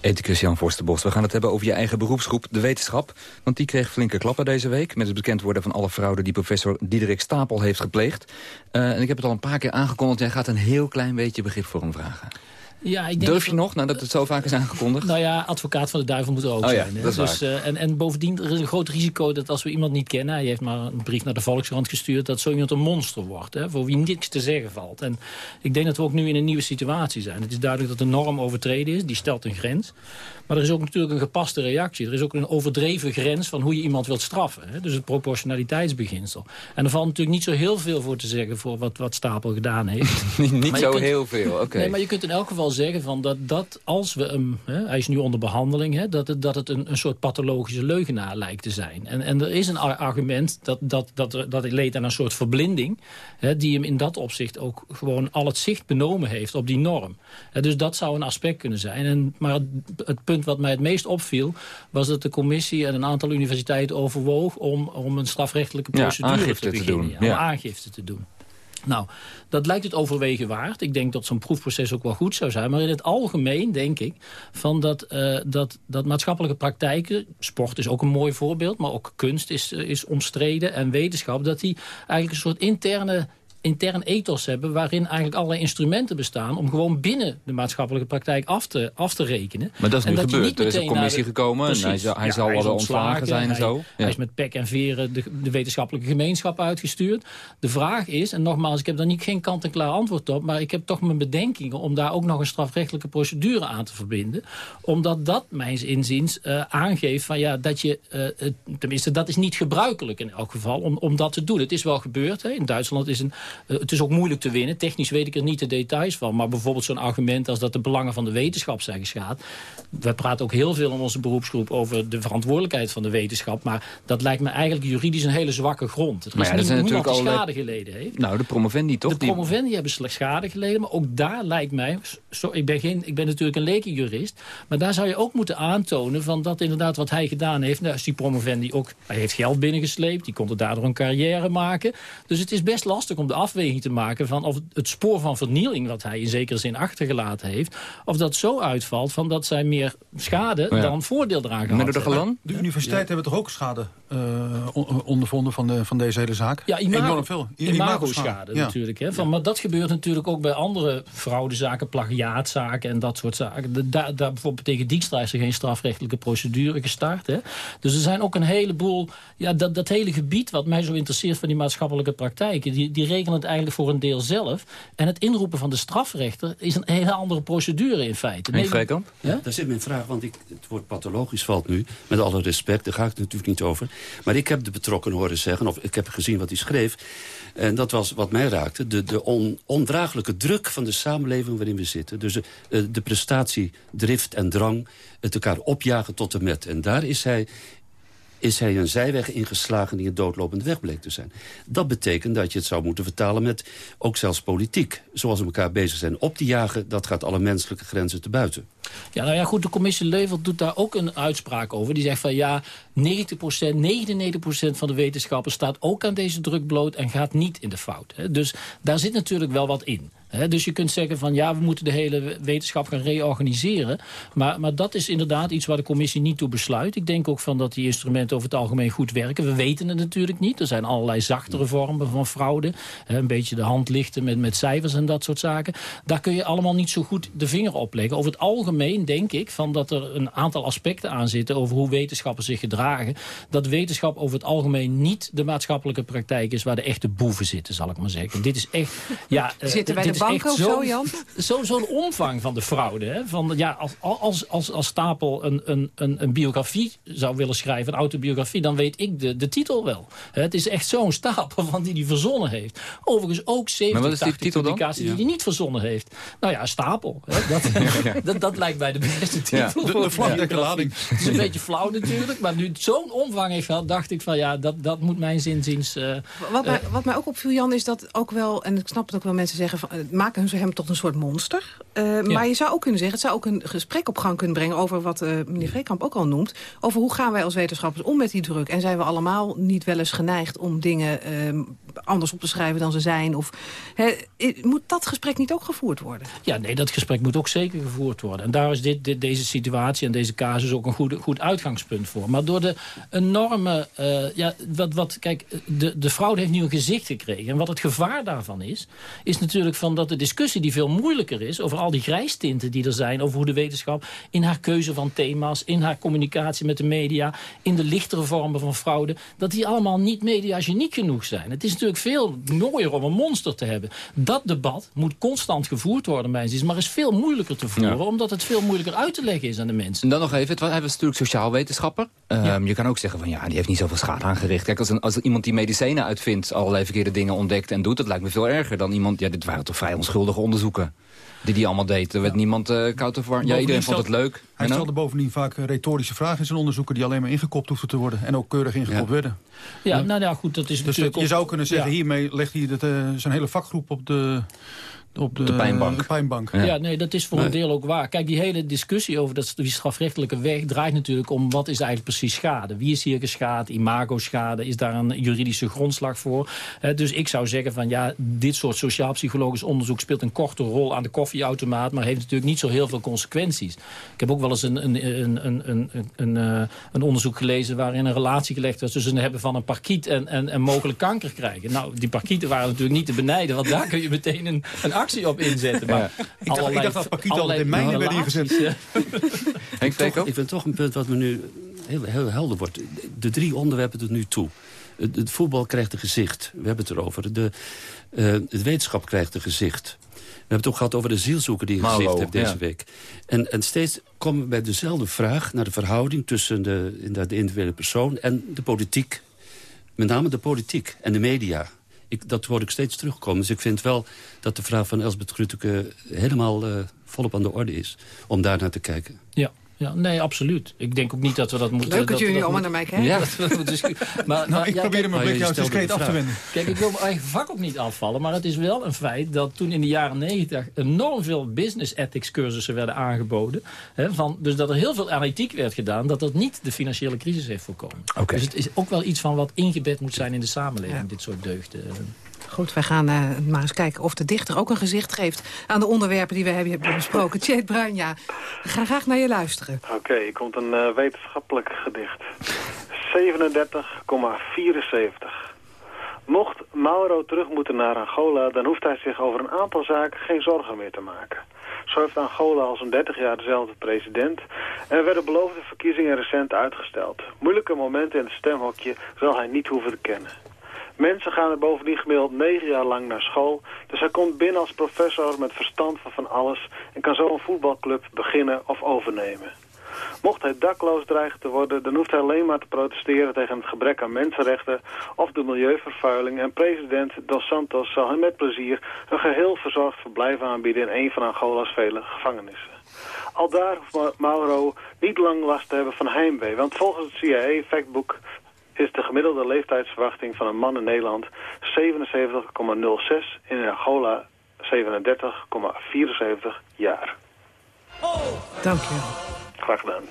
Ethicus Jan Forsterbos, we gaan het hebben over je eigen beroepsgroep, de wetenschap. Want die kreeg flinke klappen deze week... met het bekend worden van alle fraude die professor Diederik Stapel heeft gepleegd. Uh, en ik heb het al een paar keer aangekondigd, jij gaat een heel klein beetje begrip voor hem vragen. Ja, ik denk Durf je nog, nadat het zo vaak is aangekondigd? Nou ja, advocaat van de duivel moet er ook Oh ja, zijn. is dus, eh, en, en bovendien, er is een groot risico dat als we iemand niet kennen... hij heeft maar een brief naar de Volkskrant gestuurd... dat zo iemand een monster wordt, hè, voor wie niks te zeggen valt. En ik denk dat we ook nu in een nieuwe situatie zijn. Het is duidelijk dat de norm overtreden is, die stelt een grens. Maar er is ook natuurlijk een gepaste reactie. Er is ook een overdreven grens van hoe je iemand wilt straffen. Hè. Dus het proportionaliteitsbeginsel. En er valt natuurlijk niet zo heel veel voor te zeggen... voor wat, wat Stapel gedaan heeft. <laughs> Niet zo kunt- heel veel, oké. Nee, maar je kunt in elk geval zeggen van dat, dat als we hem... Hè, hij is nu onder behandeling, hè, dat het, dat het een, een soort pathologische leugenaar lijkt te zijn. En, en er is een ar- argument dat, dat, dat, dat leed aan een soort verblinding... Hè, die hem in dat opzicht ook gewoon al het zicht benomen heeft op die norm. Hè, dus dat zou een aspect kunnen zijn. En, maar het, het punt wat mij het meest opviel... was dat de commissie en een aantal universiteiten overwoog... om, om een strafrechtelijke procedure te beginnen. ja, om aangifte te doen. Nou, dat lijkt het overwegen waard. Ik denk dat zo'n proefproces ook wel goed zou zijn. Maar in het algemeen denk ik van dat, eh, dat, dat maatschappelijke praktijken... sport is ook een mooi voorbeeld, maar ook kunst is, eh, is omstreden... en wetenschap, dat die eigenlijk een soort interne intern ethos hebben... waarin eigenlijk allerlei instrumenten bestaan... om gewoon binnen de maatschappelijke praktijk af te, af te rekenen. Maar dat is nu gebeurd. Er is een commissie de- gekomen en hij hij Ja, zal wel ontslagen zijn en hij- zo. Ja. Hij is met pek en veren de, de wetenschappelijke gemeenschap uitgestuurd. De vraag is, en nogmaals, ik heb daar niet geen kant-en-klaar antwoord op... maar ik heb toch mijn bedenkingen om daar ook nog een strafrechtelijke procedure aan te verbinden. Omdat dat, mijns inziens, eh, aangeeft van ja, dat je... eh, tenminste, dat is niet gebruikelijk in elk geval om, om dat te doen. Het is wel gebeurd. Hè. In Duitsland is een, eh, het is ook moeilijk te winnen. Technisch weet ik er niet de details van. Maar bijvoorbeeld zo'n argument als dat de belangen van de wetenschap zijn geschaad. We praten ook heel veel in onze beroepsgroep over de verantwoordelijkheid van de wetenschap. Maar dat lijkt me eigenlijk juridisch een hele zwakke grond. Er is Maar ja, niet, niemand die al, schade geleden heeft. Nou, de promovendi toch? De promovendi hebben slechts schade geleden. Maar ook daar lijkt mij... Zo, ik, ben geen, ik ben natuurlijk een lekenjurist. Maar daar zou je ook moeten aantonen... Van dat inderdaad wat hij gedaan heeft... Nou, is die promovendi ook... Hij heeft geld binnengesleept. Die kon er daardoor een carrière maken. Dus het is best lastig om de afweging te maken... van of het spoor van vernieling... wat hij in zekere zin achtergelaten heeft... of dat zo uitvalt van dat zij meer schade... Ja. dan voordeel eraan gehad hebben. De universiteiten hebben toch ook schade eh, on- ondervonden van, de, van deze hele zaak? Ja, imago, Enorm veel. I- imago-schade Ja. natuurlijk. Hè? Van, maar dat gebeurt natuurlijk ook bij andere fraudezaken, plagiaatzaken en dat soort zaken. De- Daar, daar bijvoorbeeld tegen Dijkstra is er geen strafrechtelijke procedure gestart. Hè? Dus er zijn ook een heleboel... Ja, dat, dat hele gebied wat mij zo interesseert van die maatschappelijke praktijken... die, die regelen het eigenlijk voor een deel zelf. En het inroepen van de strafrechter is een hele andere procedure in feite. Meneer Nee, Vreekamp? Ja? Daar zit mijn vraag, want ik, het woord pathologisch valt nu. Met alle respect, daar ga ik het natuurlijk niet over. Maar ik heb de betrokkenen horen zeggen, of ik heb gezien wat hij schreef. En dat was wat mij raakte. De, de on, ondraaglijke druk van de samenleving waarin we zitten. Dus eh, de prestatie, drift en drang. Het elkaar opjagen tot en met. En daar is hij is hij een zijweg ingeslagen die een doodlopende weg bleek te zijn. Dat betekent dat je het zou moeten vertalen met ook zelfs politiek. Zoals we elkaar bezig zijn op te jagen, dat gaat alle menselijke grenzen te buiten. Ja, nou ja, goed, de commissie Level doet daar ook een uitspraak over. Die zegt van ja, 90% 99% van de wetenschappers staat ook aan deze druk bloot en gaat niet in de fout. Hè. Dus daar zit natuurlijk wel wat in. Dus je kunt zeggen van ja, we moeten de hele wetenschap gaan reorganiseren. Maar, maar dat is inderdaad iets waar de commissie niet toe besluit. Ik denk ook van dat die instrumenten over het algemeen goed werken. We weten het natuurlijk niet. Er zijn allerlei zachtere vormen van fraude. Een beetje de hand lichten met, met cijfers en dat soort zaken. Daar kun je allemaal niet zo goed de vinger op leggen. Over het algemeen denk ik van dat er een aantal aspecten aan zitten... over hoe wetenschappers zich gedragen. Dat wetenschap over het algemeen niet de maatschappelijke praktijk is... waar de echte boeven zitten, zal ik maar zeggen. Dit is echt... Ja, <laughs> eh, Zitten de is banken echt of zo, zo'n- Jan? <laughs> zo- Zo'n omvang van de fraude. Hè? Van, ja, als, als, als, als Stapel een, een, een, een biografie zou willen schrijven, een autobiografie... dan weet ik de, de titel wel. Hè, Het is echt zo'n stapel van die hij verzonnen heeft. Overigens ook 70, Maar wat is die 80 titel dan? publicaties Ja. die hij niet verzonnen heeft. Nou ja, stapel. Hè? Dat, <laughs> <laughs> dat, dat lijkt mij de beste titel. Ja. De- voor de. Het is een beetje flauw natuurlijk, maar nu het zo'n omvang heeft gehad... dacht ik van ja, dat, dat moet mijn zinziens... eh, Wat mij, eh, wat mij ook opviel, Jan, is dat ook wel... en ik snap het ook wel, mensen zeggen... Van, eh, maken ze hem tot een soort monster. Eh, Maar je zou ook kunnen zeggen... het zou ook een gesprek op gang kunnen brengen... over wat eh, meneer Vreekamp ook al noemt... over hoe gaan wij als wetenschappers om met die druk. En zijn we allemaal niet wel eens geneigd om dingen... ehm, anders op te schrijven dan ze zijn? Of, moet dat gesprek niet ook gevoerd worden? Ja, nee, dat gesprek moet ook zeker gevoerd worden. En daar is dit, dit, deze situatie en deze casus ook een goed, goed uitgangspunt voor. Maar door de enorme... eh, ja, wat, wat, kijk, de, de fraude heeft nu een gezicht gekregen. En wat het gevaar daarvan is... is natuurlijk van dat de discussie die veel moeilijker is... over al die grijstinten die er zijn... over hoe de wetenschap in haar keuze van thema's... in haar communicatie met de media... in de lichtere vormen van fraude... dat die allemaal niet mediageniek genoeg zijn. Het is natuurlijk veel mooier om een monster te hebben. Dat debat moet constant gevoerd worden, zin, maar is veel moeilijker te voeren... Ja. omdat het veel moeilijker uit te leggen is aan de mensen. En dan nog even, hij was natuurlijk sociaal wetenschapper. Ehm, Je kan ook zeggen van ja, die heeft niet zoveel schade aangericht. Kijk, als, een, als iemand die medicijnen uitvindt, allerlei verkeerde dingen ontdekt en doet, dat lijkt me veel erger dan iemand. Ja, dit waren toch vrij onschuldige onderzoeken die die allemaal deed. Er werd niemand eh koud of warm. Ja, iedereen vond het leuk. Hij stelde bovendien vaak eh, retorische vragen in zijn onderzoeken... die alleen maar ingekopt hoefden te worden. En ook keurig ingekopt werden. Ja, nou ja, goed, dat is Dus natuurlijk... dat- je zou kunnen zeggen, Ja. hiermee legt hij het, eh, zijn hele vakgroep op de, op de, De pijnbank. pijnbank. Ja. nee, dat is voor een deel ook waar. Kijk, die hele discussie over dat, die strafrechtelijke weg... draait natuurlijk om wat is eigenlijk precies schade. Wie is hier geschaad? Imago-schade? Is daar een juridische grondslag voor? Dus ik zou zeggen van ja, dit soort sociaal-psychologisch onderzoek... speelt een korte rol aan de koffieautomaat... maar heeft natuurlijk niet zo heel veel consequenties. Ik heb ook wel eens een, een, een, een, een, een, een, eh, een onderzoek gelezen... waarin een relatie gelegd was tussen het hebben van een parkiet... en, en, en mogelijk kanker krijgen. Nou, die parkieten waren natuurlijk niet te benijden... want daar kun je meteen een, een actie op inzetten. Maar Ja. Ik dacht- ik dacht dat parkieten altijd in mijnen werden ingezet. Henk toch, ik vind toch een punt wat me nu heel, heel helder wordt. De drie onderwerpen tot nu toe. Het, het voetbal krijgt een gezicht. We hebben het erover. De, eh, het wetenschap krijgt een gezicht. We hebben het ook gehad over de zielzoeker die een Malo, gezicht heeft deze ja. week. En, en steeds komen we bij dezelfde vraag... naar de verhouding tussen de, de individuele persoon en de politiek. Met name de politiek en de media. Ik, dat hoor ik steeds terugkomen. Dus ik vind wel dat de vraag van Elsbeth Grütke helemaal eh, volop aan de orde is. Om daar naar te kijken. Ja. Ja, nee, absoluut. Ik denk ook niet dat we dat moeten... Leuk dat jullie allemaal naar mij kijken. Ja, <laughs> maar, maar, ik ja, probeerde mijn kijk- blik juist discreet af te wenden. Kijk, ik wil mijn eigen vak ook niet afvallen, maar het is wel een feit dat toen in de jaren negentig enorm veel business ethics cursussen werden aangeboden. Hè, van, dus dat er heel veel analytiek werd gedaan, dat dat niet de financiële crisis heeft voorkomen. Dus het is ook wel iets van wat ingebed moet zijn in de samenleving, dit soort deugden. Goed, wij gaan eh, maar eens kijken of de dichter ook een gezicht geeft... aan de onderwerpen die we hebben besproken. Tjeet Bruin, ja. We gaan graag naar je luisteren. Oké, hier komt een eh, wetenschappelijk gedicht. 37,74. Mocht Mauro terug moeten naar Angola, dan hoeft hij zich over een aantal zaken geen zorgen meer te maken. Zo heeft Angola al zo'n 30 jaar dezelfde president en er werden beloofde verkiezingen recent uitgesteld. Moeilijke momenten in het stemhokje zal hij niet hoeven te kennen. Mensen gaan er bovendien gemiddeld negen jaar lang naar school. Dus hij komt binnen als professor met verstand van van alles... en kan zo een voetbalclub beginnen of overnemen. Mocht hij dakloos dreigen te worden, dan hoeft hij alleen maar te protesteren tegen het gebrek aan mensenrechten of de milieuvervuiling. En president Dos Santos zal hem met plezier een geheel verzorgd verblijf aanbieden in een van Angola's vele gevangenissen. Al daar hoeft Ma- Mauro niet lang last te hebben van heimwee, want volgens het CIA-factboek is de gemiddelde leeftijdsverwachting van een man in Nederland 77,06 en in Angola 37,74 jaar. Dank je. Graag gedaan.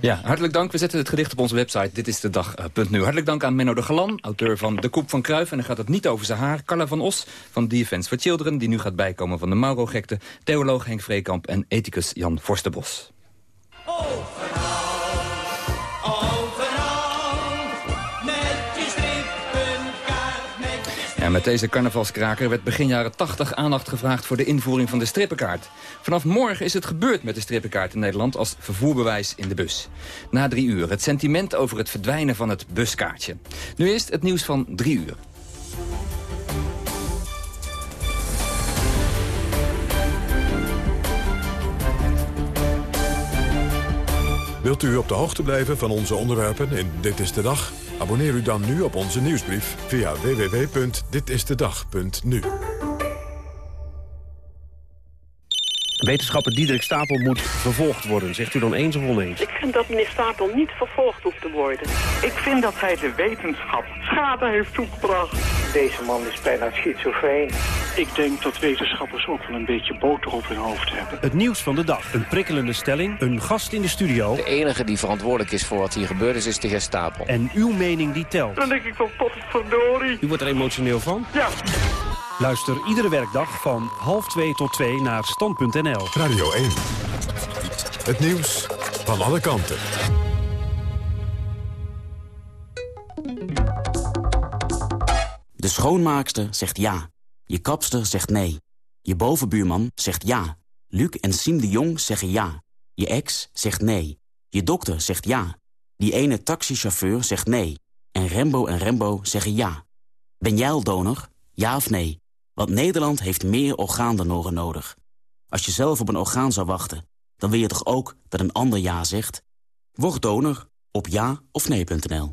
Ja, hartelijk dank. We zetten het gedicht op onze website. Dit is de dag.nu. Hartelijk dank aan Menno de Galan, auteur van De Koep van Kruif. En dan gaat het niet over zijn haar. Carla van Os van Defense for Children, die nu gaat bijkomen van de Mauro-gekte. Theoloog Henk Vreekamp en ethicus Jan Forsterbos. Met deze carnavalskraker werd begin jaren 80 aandacht gevraagd voor de invoering van de strippenkaart. Vanaf morgen is het gebeurd met de strippenkaart in Nederland als vervoerbewijs in de bus. Na drie uur het sentiment over het verdwijnen van het buskaartje. Nu eerst het nieuws van drie uur. Wilt u op de hoogte blijven van onze onderwerpen in Dit is de Dag? Abonneer u dan nu op onze nieuwsbrief via www.ditistedag.nu. Wetenschapper Diederik Stapel moet vervolgd worden. Zegt u dan eens of oneens? Ik vind dat meneer Stapel niet vervolgd hoeft te worden. Ik vind dat hij de wetenschap schade heeft toegebracht. Deze man is bijna schizofreen. Ik denk dat wetenschappers ook wel een beetje boter op hun hoofd hebben. Het nieuws van de dag. Een prikkelende stelling. Een gast in de studio. De enige die verantwoordelijk is voor wat hier gebeurd is, is de heer Stapel. En uw mening die telt. Dan denk ik van potverdorie. U wordt er emotioneel van? Ja. Luister iedere werkdag van half twee tot twee naar stand.nl. Radio 1. Het nieuws van alle kanten. De schoonmaakster zegt ja. Je kapster zegt nee. Je bovenbuurman zegt ja. Luc en Siem de Jong zeggen ja. Je ex zegt nee. Je dokter zegt ja. Die ene taxichauffeur zegt nee. En Rembo en Rembo zeggen ja. Ben jij al donor? Ja of nee? Want Nederland heeft meer orgaandonoren nodig. Als je zelf op een orgaan zou wachten, dan wil je toch ook dat een ander ja zegt? Word donor op ja of nee.nl.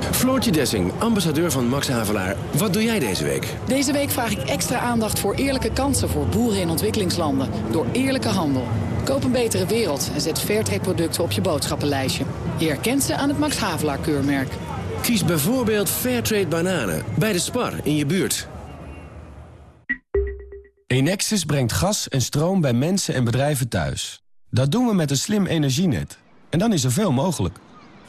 Floortje Dessing, ambassadeur van Max Havelaar. Wat doe jij deze week? Deze week vraag ik extra aandacht voor eerlijke kansen voor boeren in ontwikkelingslanden. Door eerlijke handel. Koop een betere wereld en zet Fairtrade producten op je boodschappenlijstje. Je herkent ze aan het Max Havelaar keurmerk. Kies bijvoorbeeld Fairtrade bananen bij de Spar in je buurt. Enexis brengt gas en stroom bij mensen en bedrijven thuis. Dat doen we met een slim energienet. En dan is er veel mogelijk.